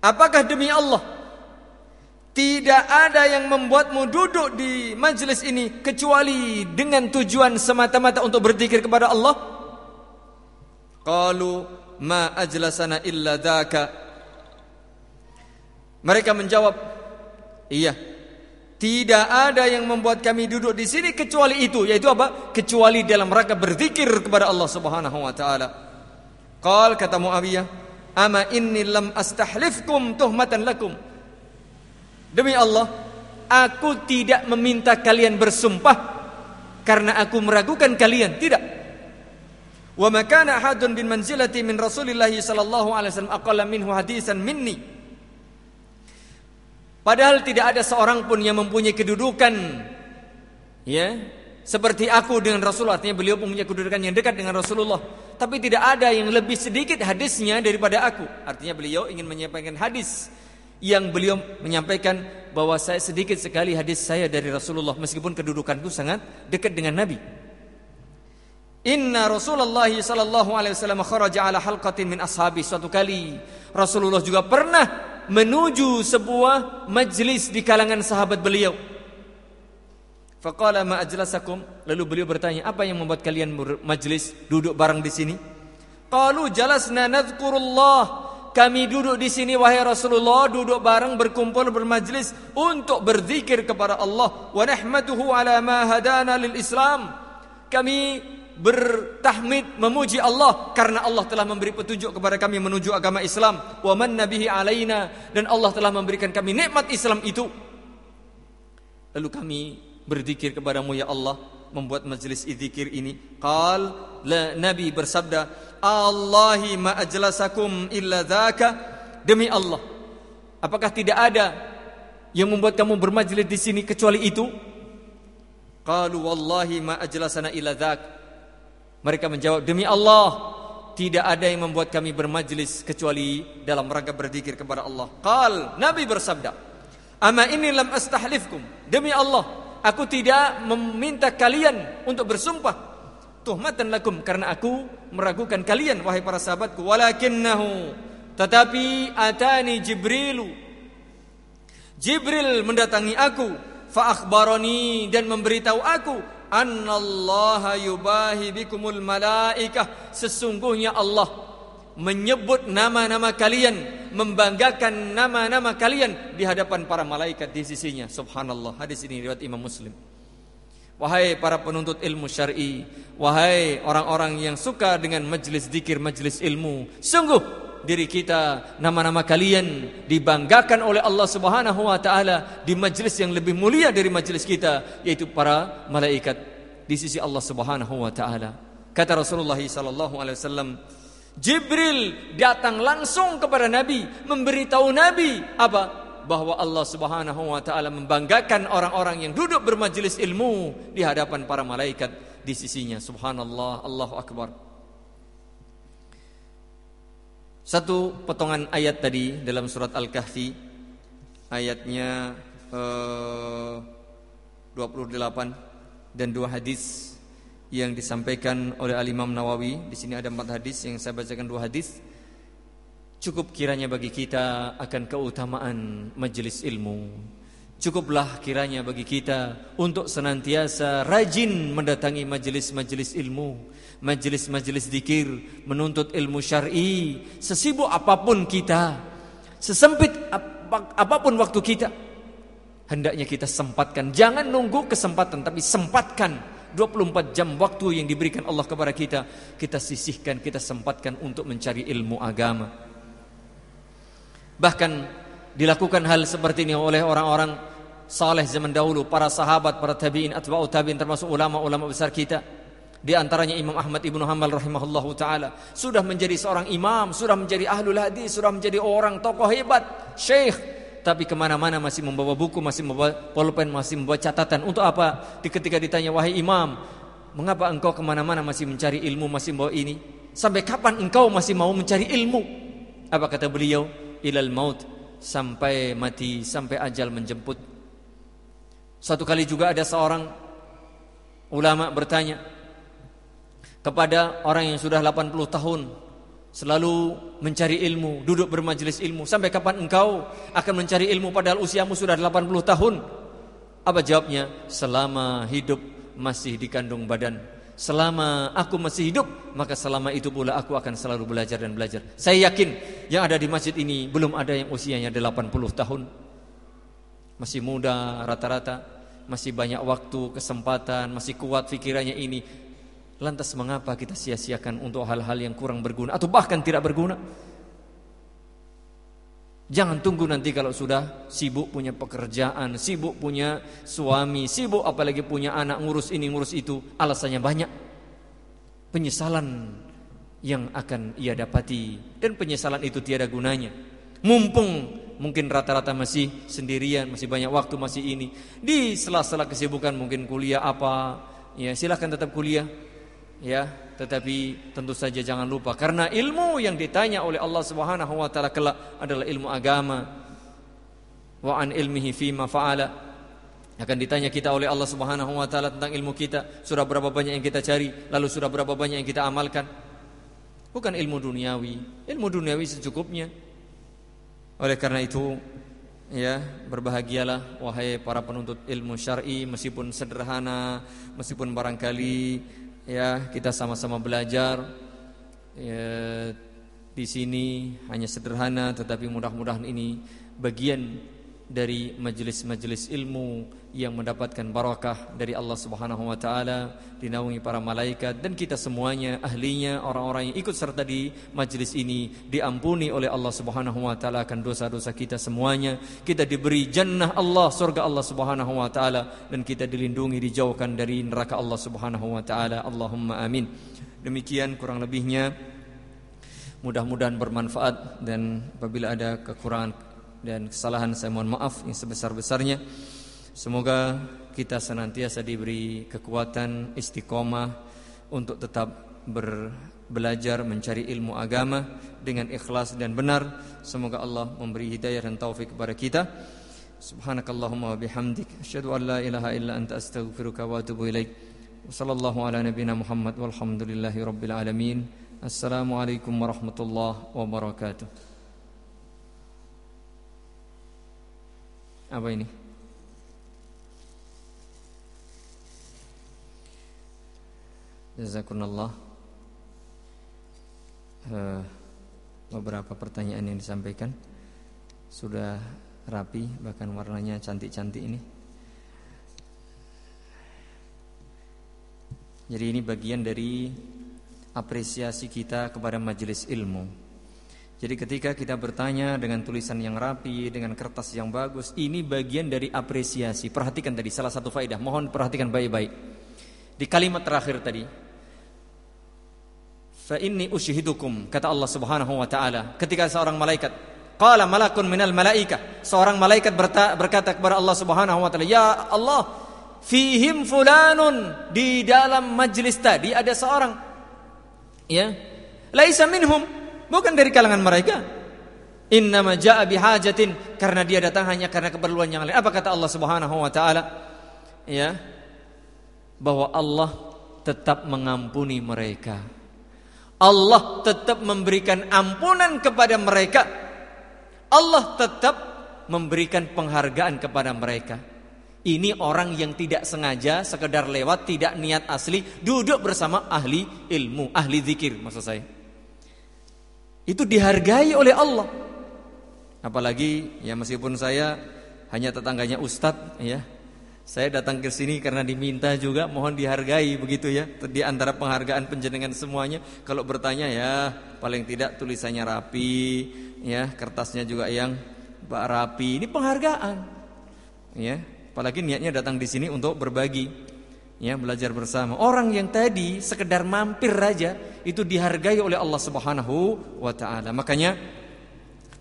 Apakah demi Allah tidak ada yang membuatmu duduk di majelis ini kecuali dengan tujuan semata-mata untuk berzikir kepada Allah? Qalu ma ajlasana illa dzaka. Mereka menjawab, "Iya. Tidak ada yang membuat kami duduk di sini kecuali itu, yaitu apa? Kecuali dalam rangka berzikir kepada Allah Subhanahu wa taala." Qal kata Muawiyah, "Ama inni lam astahlifkum tuhmatan lakum." Demi Allah, aku tidak meminta kalian bersumpah karena aku meragukan kalian, tidak. Wa ma kana ahadun bin manzilati min Rasulillah sallallahu alaihi wasallam aqalla minhu hadisan minni. Padahal tidak ada seorang pun yang mempunyai kedudukan ya, seperti aku dengan Rasulullah. Artinya beliau mempunyai kedudukan yang dekat dengan Rasulullah. Tapi tidak ada yang lebih sedikit hadisnya daripada aku. Artinya beliau ingin menyampaikan hadis yang beliau menyampaikan bahwa saya sedikit sekali hadis saya dari Rasulullah meskipun kedudukanku sangat dekat dengan Nabi. Inna Rasulullah sallallahu alaihi wasallam kharaja ala halqatin min ashabi suatu kali Rasulullah juga pernah menuju sebuah majlis di kalangan sahabat beliau. Faqala ma ajlasakum lalu beliau bertanya apa yang membuat kalian majlis duduk bareng di sini? Qalu jalasna nadhkurullah kami duduk di sini wahai Rasulullah duduk bareng berkumpul bermajlis untuk berzikir kepada Allah. Wa nahmaduhu ala ma hadana lil Islam. Kami bertahmid memuji Allah karena Allah telah memberi petunjuk kepada kami menuju agama Islam. Wa man nabihi alaina dan Allah telah memberikan kami nikmat Islam itu. Lalu kami berzikir kepadamu ya Allah membuat majlis zikir ini. Qal nabi bersabda Allahi ma ajlasakum illa dzaka demi Allah apakah tidak ada yang membuat kamu bermajlis di sini kecuali itu? Qalu wallahi ma ajlasana illa dzak mereka menjawab demi Allah tidak ada yang membuat kami bermajlis kecuali dalam rangka berzikir kepada Allah. Qal nabi bersabda ama ini lam astahlifkum. Demi Allah aku tidak meminta kalian untuk bersumpah. Tuhmatan lakum karena aku meragukan kalian wahai para sahabatku. Walakinnahu tetapi atani jibrilu. Jibril mendatangi aku fa dan memberitahu aku annallaha yubahi bikumul malaikah. Sesungguhnya Allah menyebut nama-nama kalian membanggakan nama-nama kalian di hadapan para malaikat di sisinya. Subhanallah. Hadis ini riwayat Imam Muslim. Wahai para penuntut ilmu syar'i, wahai orang-orang yang suka dengan majlis zikir, majlis ilmu, sungguh diri kita, nama-nama kalian dibanggakan oleh Allah Subhanahu wa taala di majlis yang lebih mulia dari majlis kita, yaitu para malaikat di sisi Allah Subhanahu wa taala. Kata Rasulullah sallallahu alaihi wasallam, Jibril datang langsung kepada Nabi, memberitahu Nabi apa? bahwa Allah Subhanahu wa taala membanggakan orang-orang yang duduk bermajelis ilmu di hadapan para malaikat di sisinya. Subhanallah, Allahu akbar. Satu potongan ayat tadi dalam surat Al-Kahfi ayatnya eh, 28 dan dua hadis yang disampaikan oleh Al Imam Nawawi. Di sini ada empat hadis yang saya bacakan dua hadis. Cukup kiranya bagi kita akan keutamaan majelis ilmu. Cukuplah kiranya bagi kita untuk senantiasa rajin mendatangi majelis-majelis ilmu, majelis-majelis zikir, menuntut ilmu syar'i, sesibuk apa pun kita, sesempit apa pun waktu kita, hendaknya kita sempatkan. Jangan nunggu kesempatan tapi sempatkan 24 jam waktu yang diberikan Allah kepada kita, kita sisihkan, kita sempatkan untuk mencari ilmu agama. Bahkan dilakukan hal seperti ini oleh orang-orang saleh zaman dahulu, para sahabat, para tabi'in, atba'u tabi'in termasuk ulama-ulama besar kita. Di antaranya Imam Ahmad Ibnu Hanbal rahimahullahu taala sudah menjadi seorang imam, sudah menjadi ahlul hadis, sudah menjadi orang tokoh hebat, syekh, tapi ke mana-mana masih membawa buku, masih membawa pulpen, masih membawa catatan. Untuk apa? Di ketika ditanya wahai imam, mengapa engkau ke mana-mana masih mencari ilmu, masih membawa ini? Sampai kapan engkau masih mau mencari ilmu? Apa kata beliau? ilal maut sampai mati sampai ajal menjemput. Satu kali juga ada seorang ulama bertanya kepada orang yang sudah 80 tahun selalu mencari ilmu, duduk bermajelis ilmu. Sampai kapan engkau akan mencari ilmu padahal usiamu sudah 80 tahun? Apa jawabnya? Selama hidup masih dikandung badan. Selama aku masih hidup, maka selama itu pula aku akan selalu belajar dan belajar. Saya yakin yang ada di masjid ini belum ada yang usianya 80 tahun. Masih muda rata-rata, masih banyak waktu, kesempatan, masih kuat pikirannya ini. Lantas mengapa kita sia-siakan untuk hal-hal yang kurang berguna atau bahkan tidak berguna? Jangan tunggu nanti kalau sudah sibuk punya pekerjaan, sibuk punya suami, sibuk apalagi punya anak ngurus ini ngurus itu, alasannya banyak. Penyesalan yang akan ia dapati dan penyesalan itu tiada gunanya. Mumpung mungkin rata-rata masih sendirian, masih banyak waktu masih ini. Di sela-sela kesibukan mungkin kuliah apa, ya silahkan tetap kuliah. Ya, tetapi tentu saja jangan lupa karena ilmu yang ditanya oleh Allah Subhanahu wa taala kelak adalah ilmu agama. Wa an ilmihi fima fa'ala. Akan ditanya kita oleh Allah Subhanahu wa taala tentang ilmu kita, sudah berapa banyak yang kita cari, lalu sudah berapa banyak yang kita amalkan. Bukan ilmu duniawi, ilmu duniawi secukupnya. Oleh karena itu, ya berbahagialah wahai para penuntut ilmu syar'i meskipun sederhana, meskipun barangkali ya kita sama-sama belajar. Ya, di sini hanya sederhana tetapi mudah-mudahan ini bagian dari majelis-majelis ilmu yang mendapatkan barakah dari Allah Subhanahu wa taala, dinaungi para malaikat dan kita semuanya ahlinya orang-orang yang ikut serta di majelis ini diampuni oleh Allah Subhanahu wa taala akan dosa-dosa kita semuanya. Kita diberi jannah Allah, surga Allah Subhanahu wa taala dan kita dilindungi dijauhkan dari neraka Allah Subhanahu wa taala. Allahumma amin. Demikian kurang lebihnya mudah-mudahan bermanfaat dan apabila ada kekurangan dan kesalahan saya mohon maaf yang sebesar-besarnya. Semoga kita senantiasa diberi kekuatan istiqomah untuk tetap ber, belajar mencari ilmu agama dengan ikhlas dan benar. Semoga Allah memberi hidayah dan taufik kepada kita. Subhanakallahumma wa bihamdik asyhadu an la ilaha illa anta astaghfiruka wa atubu ilaik. Wassallallahu ala nabiyyina Muhammad walhamdulillahi rabbil alamin. Assalamualaikum warahmatullahi wabarakatuh. Apa ini? Jazakumullah. Uh, beberapa pertanyaan yang disampaikan sudah rapi bahkan warnanya cantik-cantik ini. Jadi ini bagian dari apresiasi kita kepada majelis ilmu. Jadi ketika kita bertanya dengan tulisan yang rapi, dengan kertas yang bagus, ini bagian dari apresiasi. Perhatikan tadi salah satu faedah, mohon perhatikan baik-baik. Di kalimat terakhir tadi, Fa inni ushihidukum kata Allah Subhanahu wa taala. Ketika seorang malaikat qala malakun minal malaika. Seorang malaikat berkata kepada Allah Subhanahu wa taala ya Allah fihim fulanun. Di dalam majlis tadi ada seorang ya. Laisa minhum. Bukan dari kalangan mereka. Innama jaa bihajatin. Karena dia datang hanya karena keperluan yang lain. Apa kata Allah Subhanahu wa taala? Ya. Bahwa Allah tetap mengampuni mereka Allah tetap memberikan ampunan kepada mereka. Allah tetap memberikan penghargaan kepada mereka. Ini orang yang tidak sengaja, sekedar lewat, tidak niat asli, duduk bersama ahli ilmu, ahli zikir maksud saya. Itu dihargai oleh Allah. Apalagi ya meskipun saya hanya tetangganya ustadz ya, saya datang ke sini karena diminta juga mohon dihargai begitu ya. Di antara penghargaan penjenengan semuanya kalau bertanya ya paling tidak tulisannya rapi ya, kertasnya juga yang rapi. Ini penghargaan. Ya, apalagi niatnya datang di sini untuk berbagi. Ya, belajar bersama. Orang yang tadi sekedar mampir saja itu dihargai oleh Allah Subhanahu wa taala. Makanya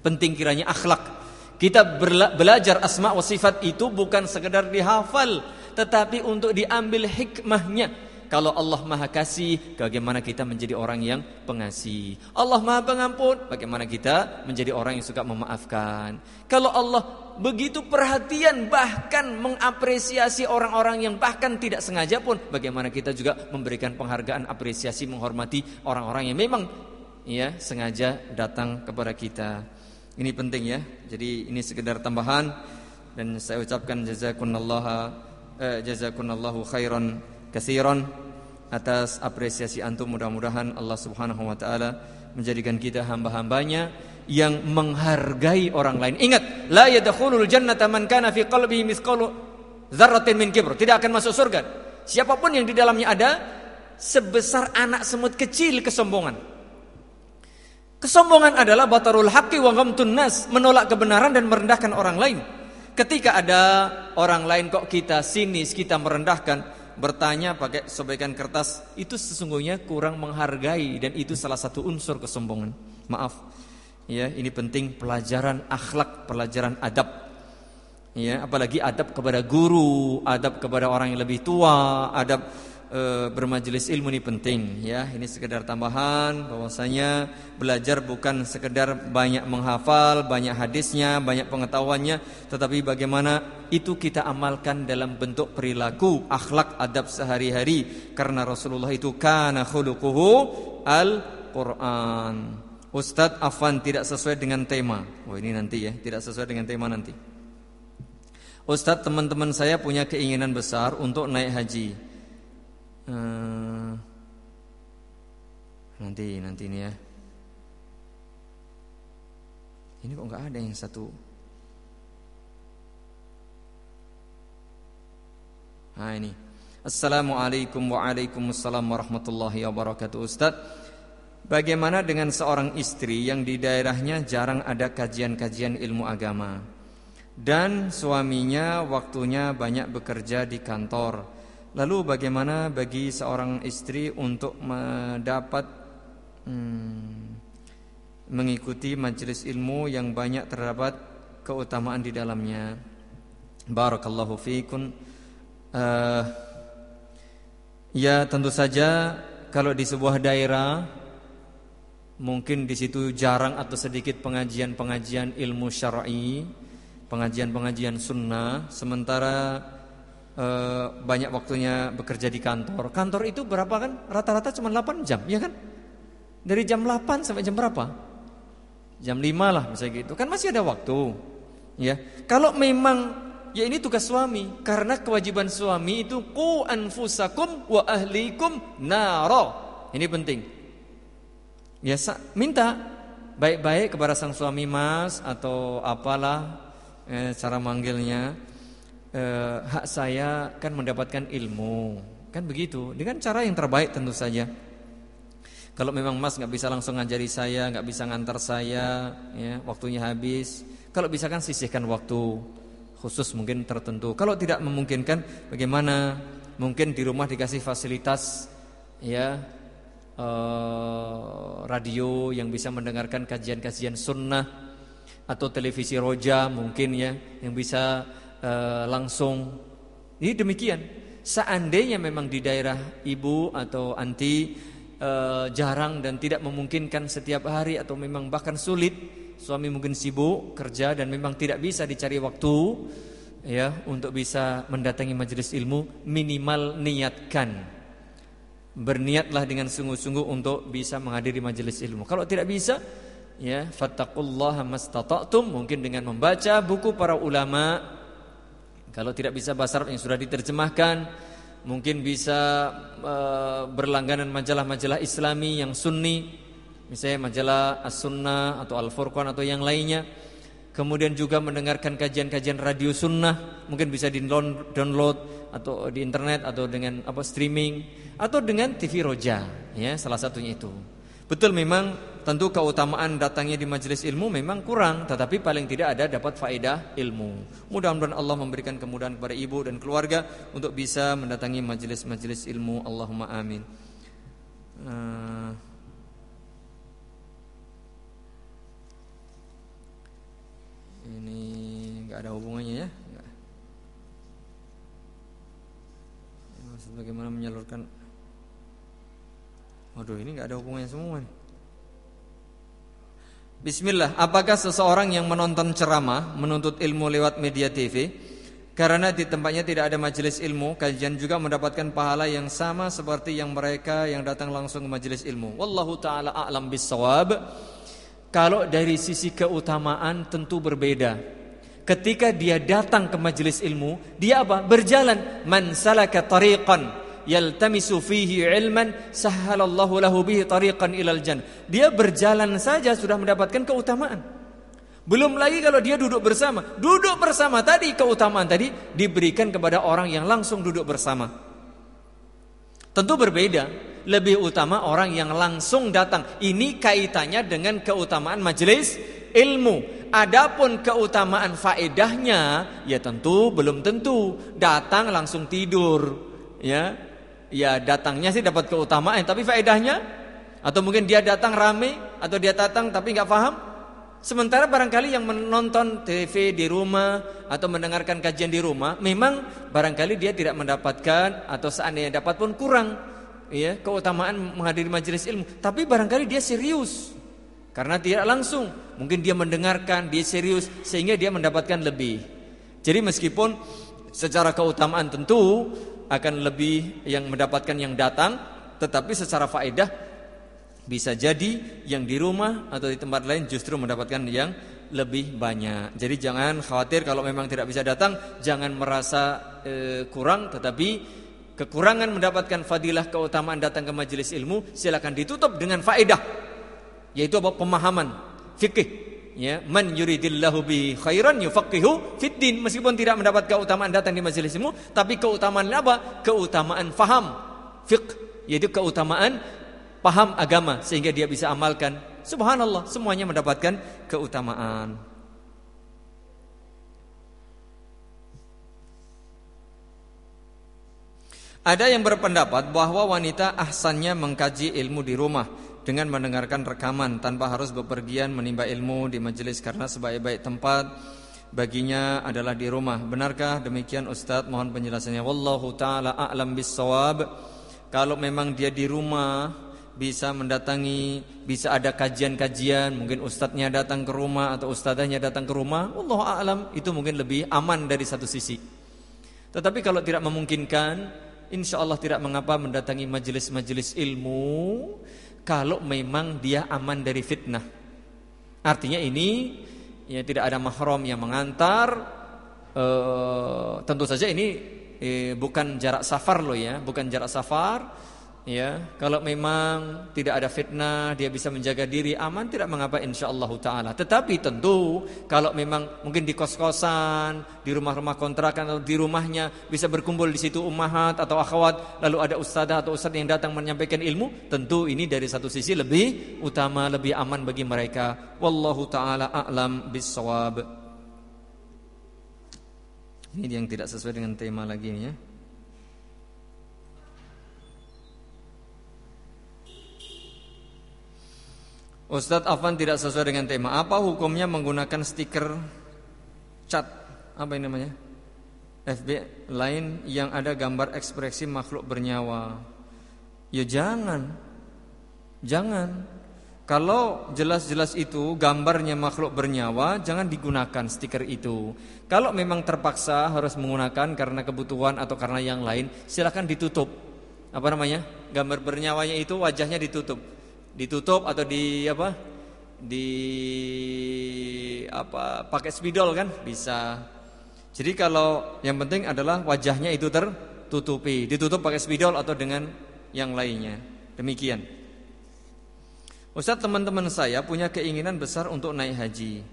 penting kiranya akhlak kita belajar asma wa sifat itu bukan sekedar dihafal, tetapi untuk diambil hikmahnya. Kalau Allah Maha Kasih, bagaimana kita menjadi orang yang pengasih? Allah Maha Pengampun, bagaimana kita menjadi orang yang suka memaafkan? Kalau Allah begitu perhatian bahkan mengapresiasi orang-orang yang bahkan tidak sengaja pun, bagaimana kita juga memberikan penghargaan, apresiasi, menghormati orang-orang yang memang ya sengaja datang kepada kita. Ini penting ya. Jadi ini sekedar tambahan dan saya ucapkan jazakunallah eh, jazakunallahu khairan katsiran atas apresiasi antum mudah-mudahan Allah Subhanahu wa taala menjadikan kita hamba-hambanya yang menghargai orang lain. Ingat, la yadkhulul jannata man kana fi qalbihi mithqalu dzarratin min kibr. Tidak akan masuk surga. Siapa pun yang di dalamnya ada sebesar anak semut kecil kesombongan. Kesombongan adalah batarul haqqi wa ghamtun nas, menolak kebenaran dan merendahkan orang lain. Ketika ada orang lain kok kita sinis, kita merendahkan, bertanya pakai sobekan kertas, itu sesungguhnya kurang menghargai dan itu salah satu unsur kesombongan. Maaf. Ya, ini penting pelajaran akhlak, pelajaran adab. Ya, apalagi adab kepada guru, adab kepada orang yang lebih tua, adab e, bermajelis ilmu ini penting ya. Ini sekedar tambahan bahwasanya belajar bukan sekedar banyak menghafal, banyak hadisnya, banyak pengetahuannya, tetapi bagaimana itu kita amalkan dalam bentuk perilaku, akhlak, adab sehari-hari karena Rasulullah itu kana khuluquhu al-Qur'an. Ustadz Afan tidak sesuai dengan tema. Oh ini nanti ya, tidak sesuai dengan tema nanti. Ustadz teman-teman saya punya keinginan besar untuk naik haji Hmm. nanti nanti ini ya. Ini kok nggak ada yang satu. Nah ini. Assalamualaikum waalaikumsalam warahmatullahi wabarakatuh Ustaz Bagaimana dengan seorang istri yang di daerahnya jarang ada kajian-kajian ilmu agama Dan suaminya waktunya banyak bekerja di kantor Lalu bagaimana bagi seorang istri untuk mendapat hmm, mengikuti majelis ilmu yang banyak terdapat keutamaan di dalamnya? Barakallahu fiikun. Uh, ya tentu saja kalau di sebuah daerah mungkin di situ jarang atau sedikit pengajian-pengajian ilmu syar'i, pengajian-pengajian sunnah, sementara Eh, banyak waktunya bekerja di kantor. Kantor itu berapa kan? Rata-rata cuma 8 jam, ya kan? Dari jam 8 sampai jam berapa? Jam 5 lah misalnya gitu. Kan masih ada waktu. Ya. Kalau memang Ya ini tugas suami karena kewajiban suami itu ku anfusakum wa ahlikum naro. Ini penting. Ya minta baik-baik kepada sang suami Mas atau apalah eh, cara manggilnya eh, hak saya kan mendapatkan ilmu. Kan begitu. Dengan cara yang terbaik tentu saja. Kalau memang Mas nggak bisa langsung ngajari saya, nggak bisa ngantar saya, ya waktunya habis. Kalau bisa kan sisihkan waktu khusus mungkin tertentu. Kalau tidak memungkinkan, bagaimana? Mungkin di rumah dikasih fasilitas ya eh, radio yang bisa mendengarkan kajian-kajian sunnah atau televisi roja mungkin ya yang bisa eh, langsung. Ini demikian. Seandainya memang di daerah ibu atau anti eh, jarang dan tidak memungkinkan setiap hari atau memang bahkan sulit suami mungkin sibuk kerja dan memang tidak bisa dicari waktu ya untuk bisa mendatangi majelis ilmu minimal niatkan berniatlah dengan sungguh-sungguh untuk bisa menghadiri majelis ilmu kalau tidak bisa ya fattaqullaha mastata'tum mungkin dengan membaca buku para ulama kalau tidak bisa bahasa Arab yang sudah diterjemahkan mungkin bisa uh, berlangganan majalah-majalah Islami yang sunni misalnya majalah As-Sunnah atau Al-Furqan atau yang lainnya. Kemudian juga mendengarkan kajian-kajian radio sunnah, mungkin bisa di download atau di internet atau dengan apa streaming atau dengan TV Roja, ya salah satunya itu. Betul memang tentu keutamaan datangnya di majelis ilmu memang kurang, tetapi paling tidak ada dapat faedah ilmu. Mudah-mudahan Allah memberikan kemudahan kepada ibu dan keluarga untuk bisa mendatangi majelis-majelis ilmu. Allahumma amin. Uh, Ini nggak ada hubungannya ya. Bagaimana menyalurkan Waduh ini nggak ada hubungannya semua nih. Bismillah, apakah seseorang yang menonton ceramah menuntut ilmu lewat media TV karena di tempatnya tidak ada majelis ilmu, kajian juga mendapatkan pahala yang sama seperti yang mereka yang datang langsung ke majelis ilmu. Wallahu taala a'lam bissawab. Kalau dari sisi keutamaan tentu berbeda. Ketika dia datang ke majelis ilmu, dia apa? Berjalan. Man salaka tariqan yaltamisu fihi ilman sahhalallahu lahu bihi tariqan ilal jannah. Dia berjalan saja sudah mendapatkan keutamaan. Belum lagi kalau dia duduk bersama. Duduk bersama tadi keutamaan tadi diberikan kepada orang yang langsung duduk bersama. Tentu berbeda lebih utama orang yang langsung datang. Ini kaitannya dengan keutamaan majelis ilmu. Adapun keutamaan faedahnya ya tentu belum tentu datang langsung tidur ya. Ya datangnya sih dapat keutamaan tapi faedahnya atau mungkin dia datang rame atau dia datang tapi nggak paham. Sementara barangkali yang menonton TV di rumah atau mendengarkan kajian di rumah memang barangkali dia tidak mendapatkan atau seandainya dapat pun kurang ya keutamaan menghadiri majelis ilmu, tapi barangkali dia serius. Karena tidak langsung, mungkin dia mendengarkan, dia serius sehingga dia mendapatkan lebih. Jadi meskipun secara keutamaan tentu akan lebih yang mendapatkan yang datang, tetapi secara faedah bisa jadi yang di rumah atau di tempat lain justru mendapatkan yang lebih banyak. Jadi jangan khawatir kalau memang tidak bisa datang, jangan merasa e, kurang, tetapi kekurangan mendapatkan fadilah keutamaan datang ke majelis ilmu silakan ditutup dengan faedah yaitu apa pemahaman fikih ya man yuridillahu bi khairan yufaqihu fid din meskipun tidak mendapat keutamaan datang di majelis ilmu tapi keutamaan apa? Keutamaan faham fiqh yaitu keutamaan paham agama sehingga dia bisa amalkan. Subhanallah semuanya mendapatkan keutamaan. Ada yang berpendapat bahwa wanita ahsannya mengkaji ilmu di rumah dengan mendengarkan rekaman tanpa harus bepergian menimba ilmu di majelis karena sebaik-baik tempat baginya adalah di rumah. Benarkah demikian Ustaz? Mohon penjelasannya. Wallahu taala a'lam bissawab. Kalau memang dia di rumah bisa mendatangi, bisa ada kajian-kajian, mungkin ustadznya datang ke rumah atau ustadzahnya datang ke rumah, Allah a'lam itu mungkin lebih aman dari satu sisi. Tetapi kalau tidak memungkinkan, insya Allah tidak mengapa mendatangi majelis-majelis ilmu kalau memang dia aman dari fitnah. Artinya ini ya tidak ada mahram yang mengantar, uh, tentu saja ini eh, bukan jarak safar loh ya, bukan jarak safar ya kalau memang tidak ada fitnah dia bisa menjaga diri aman tidak mengapa insyaallah taala. Tetapi tentu kalau memang mungkin di kos-kosan di rumah-rumah kontrakan atau di rumahnya bisa berkumpul di situ ummahat atau akhwat lalu ada ustazah atau ustaz yang datang menyampaikan ilmu tentu ini dari satu sisi lebih utama lebih aman bagi mereka. Wallahu taala a'lam bissawab. Ini yang tidak sesuai dengan tema lagi ini ya Ustadz Afan tidak sesuai dengan tema. Apa hukumnya menggunakan stiker cat apa ini namanya? FB lain yang ada gambar ekspresi makhluk bernyawa. Ya jangan. Jangan. Kalau jelas-jelas itu gambarnya makhluk bernyawa, jangan digunakan stiker itu. Kalau memang terpaksa harus menggunakan karena kebutuhan atau karena yang lain, silakan ditutup. Apa namanya? Gambar bernyawanya itu wajahnya ditutup ditutup atau di apa di apa pakai spidol kan? Bisa. Jadi kalau yang penting adalah wajahnya itu tertutupi. Ditutup pakai spidol atau dengan yang lainnya. Demikian. Ustaz teman-teman saya punya keinginan besar untuk naik haji.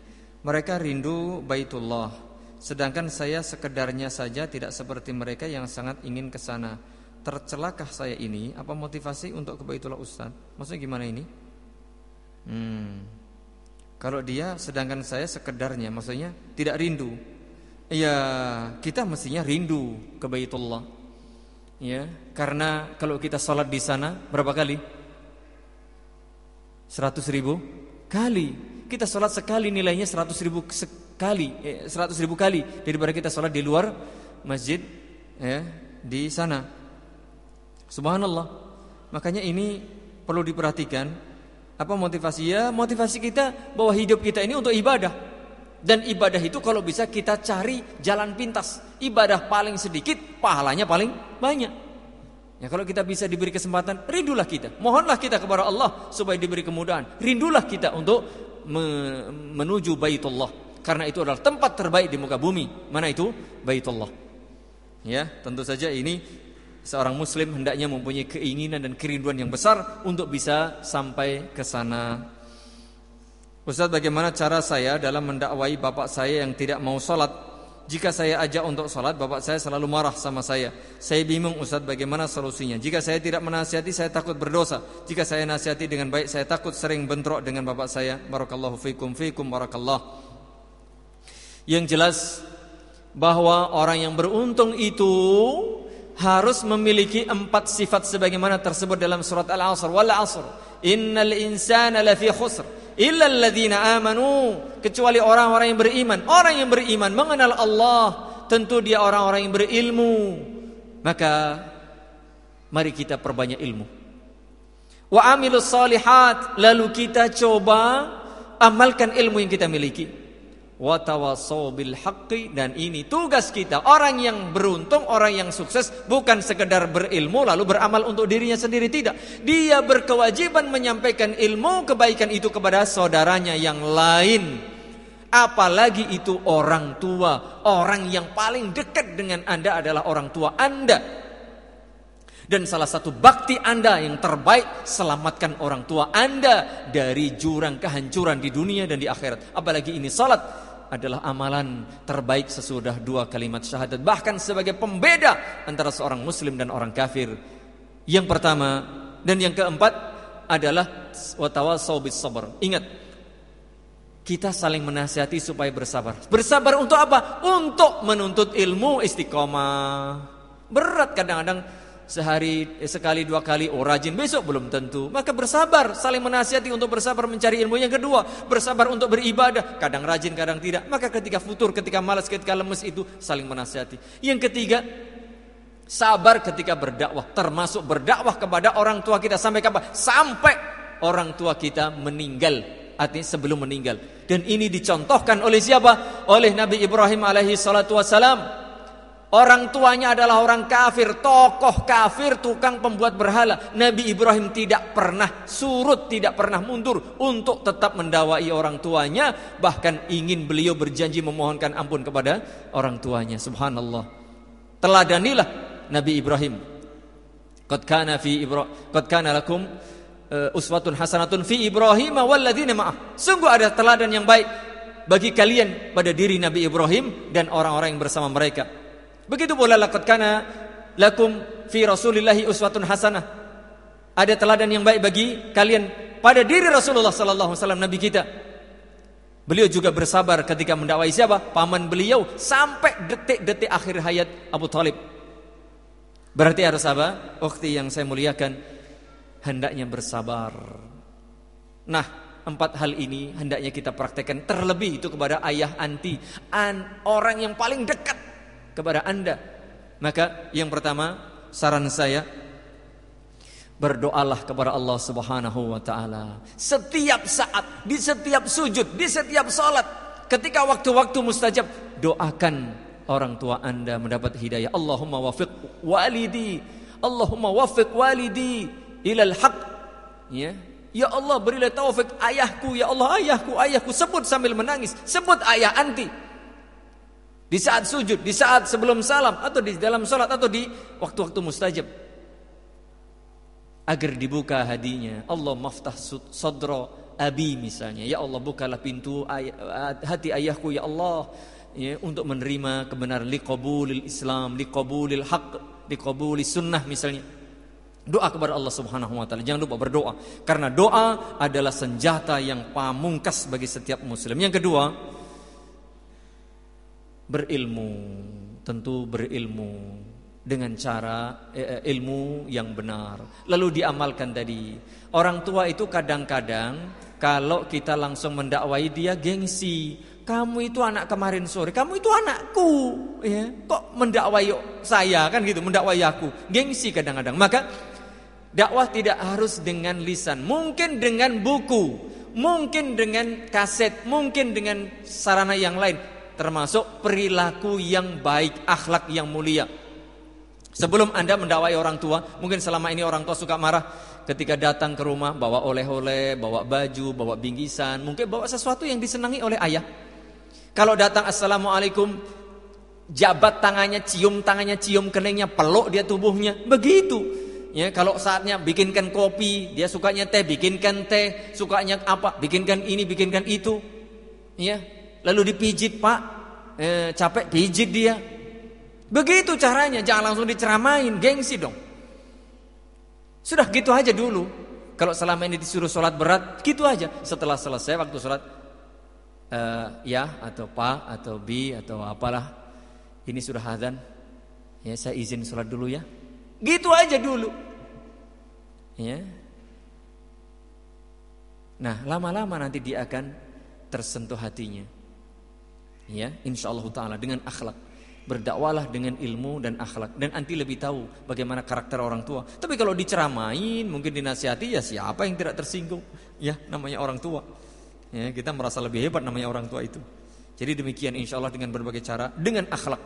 Mereka rindu Baitullah. Sedangkan saya sekedarnya saja tidak seperti mereka yang sangat ingin ke sana tercelakah saya ini? Apa motivasi untuk ke Baitullah Ustaz? Maksudnya gimana ini? Hmm. Kalau dia sedangkan saya sekedarnya, maksudnya tidak rindu. Ya, kita mestinya rindu ke Baitullah. Ya, karena kalau kita sholat di sana berapa kali? Seratus ribu kali. Kita sholat sekali nilainya seratus ribu sekali, eh, seratus ribu kali daripada kita sholat di luar masjid, ya, di sana. Subhanallah. Makanya ini perlu diperhatikan. Apa motivasi? Ya motivasi kita bahwa hidup kita ini untuk ibadah. Dan ibadah itu kalau bisa kita cari jalan pintas. Ibadah paling sedikit, pahalanya paling banyak. Ya kalau kita bisa diberi kesempatan, rindulah kita. Mohonlah kita kepada Allah supaya diberi kemudahan. Rindulah kita untuk menuju Baitullah. Karena itu adalah tempat terbaik di muka bumi. Mana itu? Baitullah. Ya, tentu saja ini seorang muslim hendaknya mempunyai keinginan dan kerinduan yang besar untuk bisa sampai ke sana. Ustaz, bagaimana cara saya dalam mendakwai bapak saya yang tidak mau sholat? Jika saya ajak untuk sholat, bapak saya selalu marah sama saya. Saya bingung Ustaz bagaimana solusinya. Jika saya tidak menasihati, saya takut berdosa. Jika saya nasihati dengan baik, saya takut sering bentrok dengan bapak saya. Barakallahu fikum fikum barakallah. Yang jelas bahwa orang yang beruntung itu harus memiliki empat sifat sebagaimana tersebut dalam surat Al-Asr. Wal 'asr innal insana lafi khusr illa alladziina amanu. Kecuali orang-orang yang beriman. Orang yang beriman mengenal Allah tentu dia orang-orang yang berilmu. Maka mari kita perbanyak ilmu. Wa amilus salihat lalu kita coba amalkan ilmu yang kita miliki bil dan ini tugas kita. Orang yang beruntung orang yang sukses bukan sekedar berilmu lalu beramal untuk dirinya sendiri tidak. Dia berkewajiban menyampaikan ilmu kebaikan itu kepada saudaranya yang lain. Apalagi itu orang tua. Orang yang paling dekat dengan Anda adalah orang tua Anda. Dan salah satu bakti Anda yang terbaik selamatkan orang tua Anda dari jurang kehancuran di dunia dan di akhirat. Apalagi ini salat adalah amalan terbaik sesudah dua kalimat syahadat. Bahkan sebagai pembeda antara seorang muslim dan orang kafir. Yang pertama dan yang keempat adalah watawasau bis sabar ingat kita saling menasihati supaya bersabar. Bersabar untuk apa? Untuk menuntut ilmu istiqomah. Berat kadang-kadang sehari eh, sekali dua kali oh rajin. Besok belum tentu. Maka bersabar saling menasihati untuk bersabar mencari ilmu yang kedua. Bersabar untuk beribadah. Kadang rajin kadang tidak. Maka ketika futur ketika malas ketika lemes itu saling menasihati. Yang ketiga sabar ketika berdakwah. Termasuk berdakwah kepada orang tua kita. Sampai kapan? Sampai orang tua kita meninggal. Artinya sebelum meninggal. Dan ini dicontohkan oleh siapa? Oleh Nabi Ibrahim alaihi salatu wasalam Orang tuanya adalah orang kafir, tokoh kafir, tukang pembuat berhala. Nabi Ibrahim tidak pernah surut, tidak pernah mundur untuk tetap mendawai orang tuanya, bahkan ingin beliau berjanji memohonkan ampun kepada orang tuanya. Subhanallah. Teladanilah Nabi Ibrahim. Qad kana fi Ibrahim, qad kana lakum uh, uswatun hasanatun fi Ibrahim walladzina ma'ah. Sungguh ada teladan yang baik bagi kalian pada diri Nabi Ibrahim dan orang-orang yang bersama mereka. Begitu pula laqad kana lakum fi Rasulillahi uswatun hasanah. Ada teladan yang baik bagi kalian pada diri Rasulullah sallallahu alaihi wasallam nabi kita. Beliau juga bersabar ketika mendakwai siapa? Paman beliau sampai detik-detik akhir hayat Abu Talib. Berarti harus apa? Waktu yang saya muliakan hendaknya bersabar. Nah, empat hal ini hendaknya kita praktekkan terlebih itu kepada ayah anti, an orang yang paling dekat kepada Anda. Maka yang pertama saran saya berdoalah kepada Allah Subhanahu wa taala setiap saat, di setiap sujud, di setiap salat, ketika waktu-waktu mustajab, doakan orang tua Anda mendapat hidayah. Allahumma wafiq walidi, Allahumma wafiq walidi ilal haq. Ya. Ya Allah berilah taufik ayahku, ya Allah ayahku, ayahku sebut sambil menangis, sebut ayah anti. Di saat sujud, di saat sebelum salam atau di dalam salat atau di waktu-waktu mustajab. Agar dibuka hadinya. Allah maftah sadra abi misalnya. Ya Allah bukalah pintu hati ayahku ya Allah ya, untuk menerima kebenaran liqabulil Islam, liqabulil haq, liqabulis sunnah misalnya. Doa kepada Allah Subhanahu wa taala. Jangan lupa berdoa karena doa adalah senjata yang pamungkas bagi setiap muslim. Yang kedua, berilmu, tentu berilmu dengan cara eh, eh, ilmu yang benar. Lalu diamalkan tadi. Orang tua itu kadang-kadang kalau kita langsung mendakwai dia gengsi. Kamu itu anak kemarin sore, kamu itu anakku, ya. Kok mendakwai saya kan gitu, mendakwai aku. Gengsi kadang-kadang. Maka dakwah tidak harus dengan lisan, mungkin dengan buku, mungkin dengan kaset, mungkin dengan sarana yang lain termasuk perilaku yang baik, akhlak yang mulia. Sebelum Anda mendakwai orang tua, mungkin selama ini orang tua suka marah ketika datang ke rumah bawa oleh-oleh, bawa baju, bawa bingkisan, mungkin bawa sesuatu yang disenangi oleh ayah. Kalau datang assalamualaikum, jabat tangannya, cium tangannya, cium keningnya, peluk dia tubuhnya, begitu. Ya, kalau saatnya bikinkan kopi, dia sukanya teh, bikinkan teh, sukanya apa, bikinkan ini, bikinkan itu. Ya, lalu dipijit pak, eh, capek pijit dia. Begitu caranya, jangan langsung diceramain, gengsi dong. Sudah gitu aja dulu. Kalau selama ini disuruh sholat berat, gitu aja. Setelah selesai waktu sholat, uh, ya atau pak atau bi atau apalah, ini sudah hadan. Ya saya izin sholat dulu ya. Gitu aja dulu. Ya. Nah lama-lama nanti dia akan tersentuh hatinya ya insyaallah taala dengan akhlak. Berdakwalah dengan ilmu dan akhlak. Dan anti lebih tahu bagaimana karakter orang tua. Tapi kalau diceramain mungkin dinasihati ya siapa yang tidak tersinggung? Ya namanya orang tua. Ya kita merasa lebih hebat namanya orang tua itu. Jadi demikian insyaallah dengan berbagai cara. Dengan akhlak.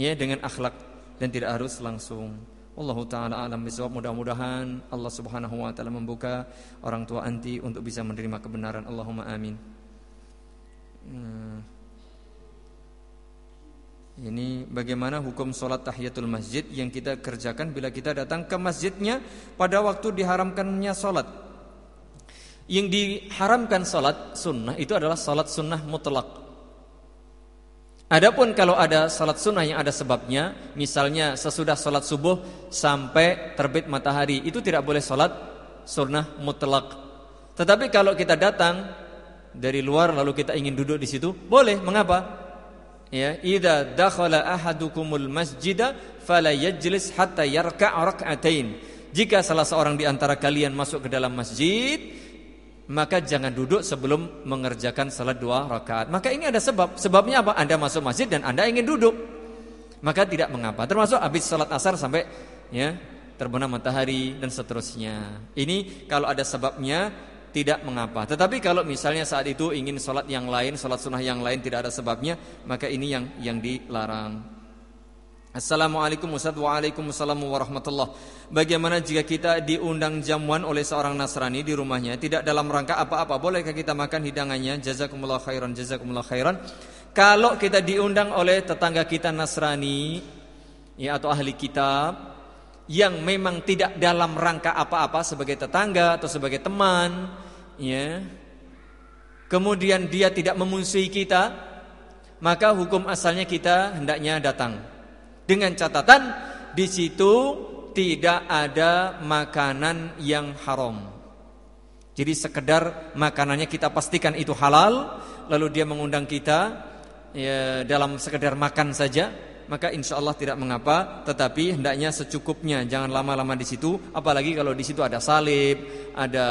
Ya dengan akhlak. Dan tidak harus langsung. Allah taala alam bisawab. Mudah-mudahan Allah Subhanahu wa taala membuka orang tua anti untuk bisa menerima kebenaran. Allahumma amin. Hmm. Ini bagaimana hukum sholat tahiyatul masjid yang kita kerjakan bila kita datang ke masjidnya pada waktu diharamkannya sholat. Yang diharamkan sholat sunnah itu adalah sholat sunnah mutlak. Adapun kalau ada sholat sunnah yang ada sebabnya, misalnya sesudah sholat subuh sampai terbit matahari, itu tidak boleh sholat sunnah mutlak. Tetapi kalau kita datang dari luar lalu kita ingin duduk di situ, boleh. Mengapa? Ya idza dakhala ahadukumul masjida fala yajlis hatta yarka' rak'atain. Jika salah seorang di antara kalian masuk ke dalam masjid maka jangan duduk sebelum mengerjakan salat dua rakaat. Maka ini ada sebab. Sebabnya apa? Anda masuk masjid dan Anda ingin duduk. Maka tidak mengapa. Termasuk habis salat asar sampai ya terbenam matahari dan seterusnya. Ini kalau ada sebabnya tidak mengapa. Tetapi kalau misalnya saat itu ingin sholat yang lain, sholat sunnah yang lain tidak ada sebabnya, maka ini yang yang dilarang. Assalamualaikum Ustaz Waalaikumsalam warahmatullah Bagaimana jika kita diundang jamuan oleh seorang Nasrani di rumahnya Tidak dalam rangka apa-apa Bolehkah kita makan hidangannya Jazakumullah khairan Jazakumullah khairan Kalau kita diundang oleh tetangga kita Nasrani ya Atau ahli kitab Yang memang tidak dalam rangka apa-apa Sebagai tetangga atau sebagai teman Ya. Kemudian dia tidak memusuhi kita Maka hukum asalnya kita hendaknya datang. Dengan catatan di situ tidak ada makanan yang haram. Jadi sekedar makanannya kita pastikan itu halal, lalu dia mengundang kita ya, dalam sekedar makan saja, maka insya Allah tidak mengapa, tetapi hendaknya secukupnya, jangan lama-lama di situ, apalagi kalau di situ ada salib, ada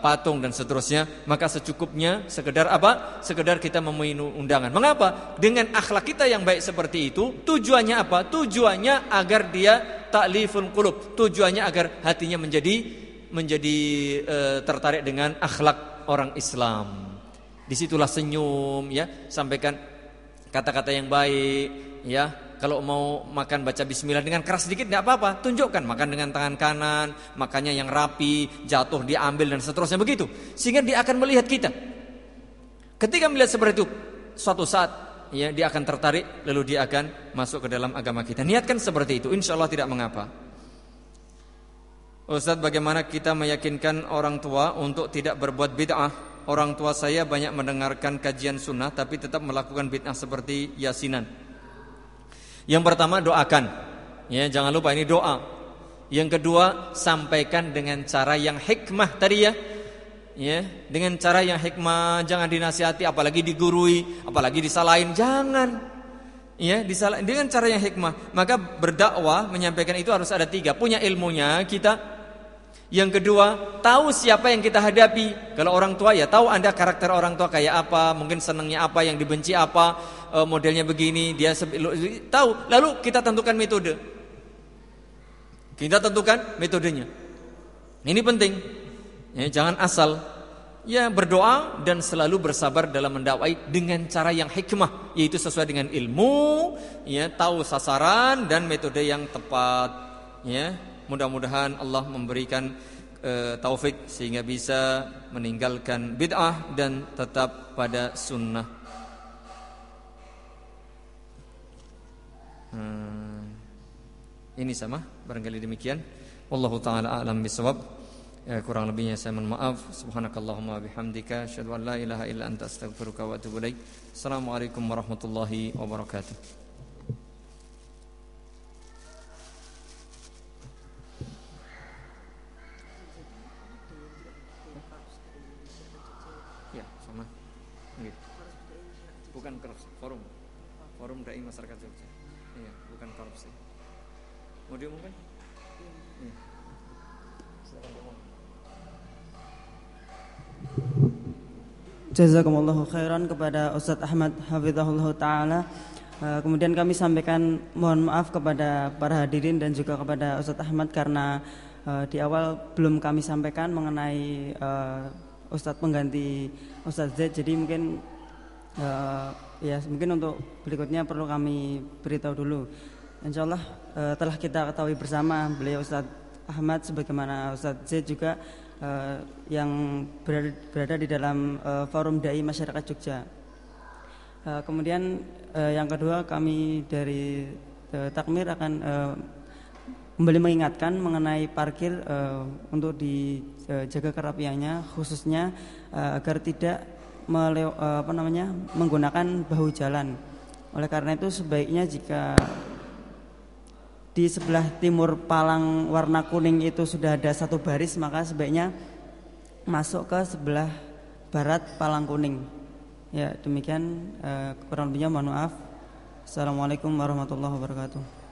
patung dan seterusnya, maka secukupnya, sekedar apa? Sekedar kita memenuhi undangan. Mengapa? Dengan akhlak kita yang baik seperti itu, tujuannya apa? Tujuannya agar dia taklifun qulub, tujuannya agar hatinya menjadi menjadi e, tertarik dengan akhlak orang Islam. Di situlah senyum, ya, sampaikan kata-kata yang baik, ya, kalau mau makan baca bismillah dengan keras sedikit tidak apa-apa, tunjukkan makan dengan tangan kanan, makannya yang rapi, jatuh diambil dan seterusnya begitu. Sehingga dia akan melihat kita. Ketika melihat seperti itu, suatu saat ya dia akan tertarik lalu dia akan masuk ke dalam agama kita. Niatkan seperti itu, insya Allah tidak mengapa. Ustaz, bagaimana kita meyakinkan orang tua untuk tidak berbuat bid'ah? Orang tua saya banyak mendengarkan kajian sunnah tapi tetap melakukan bid'ah seperti yasinan. Yang pertama doakan. Ya, jangan lupa ini doa. Yang kedua, sampaikan dengan cara yang hikmah tadi ya. Ya, dengan cara yang hikmah, jangan dinasihati apalagi digurui, apalagi disalahin, jangan. Ya, disalah dengan cara yang hikmah. Maka berdakwah menyampaikan itu harus ada tiga. Punya ilmunya kita yang kedua, tahu siapa yang kita hadapi. Kalau orang tua ya tahu Anda karakter orang tua kayak apa, mungkin senangnya apa, yang dibenci apa, eh, modelnya begini, dia tahu. Lalu kita tentukan metode. Kita tentukan metodenya. Ini penting. Ya, jangan asal ya berdoa dan selalu bersabar dalam mendakwai dengan cara yang hikmah yaitu sesuai dengan ilmu ya tahu sasaran dan metode yang tepat ya Mudah-mudahan Allah memberikan e, taufik sehingga bisa meninggalkan bid'ah dan tetap pada sunnah. Hmm. Ini sama, barangkali demikian. Wallahu taala a'lam bisawab. Ya, kurang lebihnya saya mohon maaf. Subhanakallahumma bihamdika asyhadu an la ilaha illa anta astaghfiruka wa atubu ilaik. Assalamualaikum warahmatullahi wabarakatuh. Masyarakat Jogja. Iya, bukan korupsi. Mau diumumkan? Iya. Jazakumullahu khairan kepada Ustadz Ahmad Hafizahullah Ta'ala eh, Kemudian kami sampaikan mohon maaf kepada para hadirin dan juga kepada Ustadz Ahmad Karena uh, di awal belum kami sampaikan mengenai uh, Ustadz pengganti Ustadz Z Jadi mungkin Ya, mungkin untuk berikutnya perlu kami beritahu dulu. Insya Allah uh, telah kita ketahui bersama beliau Ustadz Ahmad sebagaimana Ustadz Z juga uh, yang berada, berada di dalam uh, forum dai masyarakat Jogja. Uh, kemudian uh, yang kedua kami dari uh, Takmir akan uh, kembali mengingatkan mengenai parkir uh, untuk dijaga kerapiannya khususnya uh, agar tidak melew, eh, apa namanya menggunakan bahu jalan. Oleh karena itu sebaiknya jika di sebelah timur palang warna kuning itu sudah ada satu baris maka sebaiknya masuk ke sebelah barat palang kuning. Ya demikian eh, kurang lebihnya mohon maaf. Assalamualaikum warahmatullahi wabarakatuh.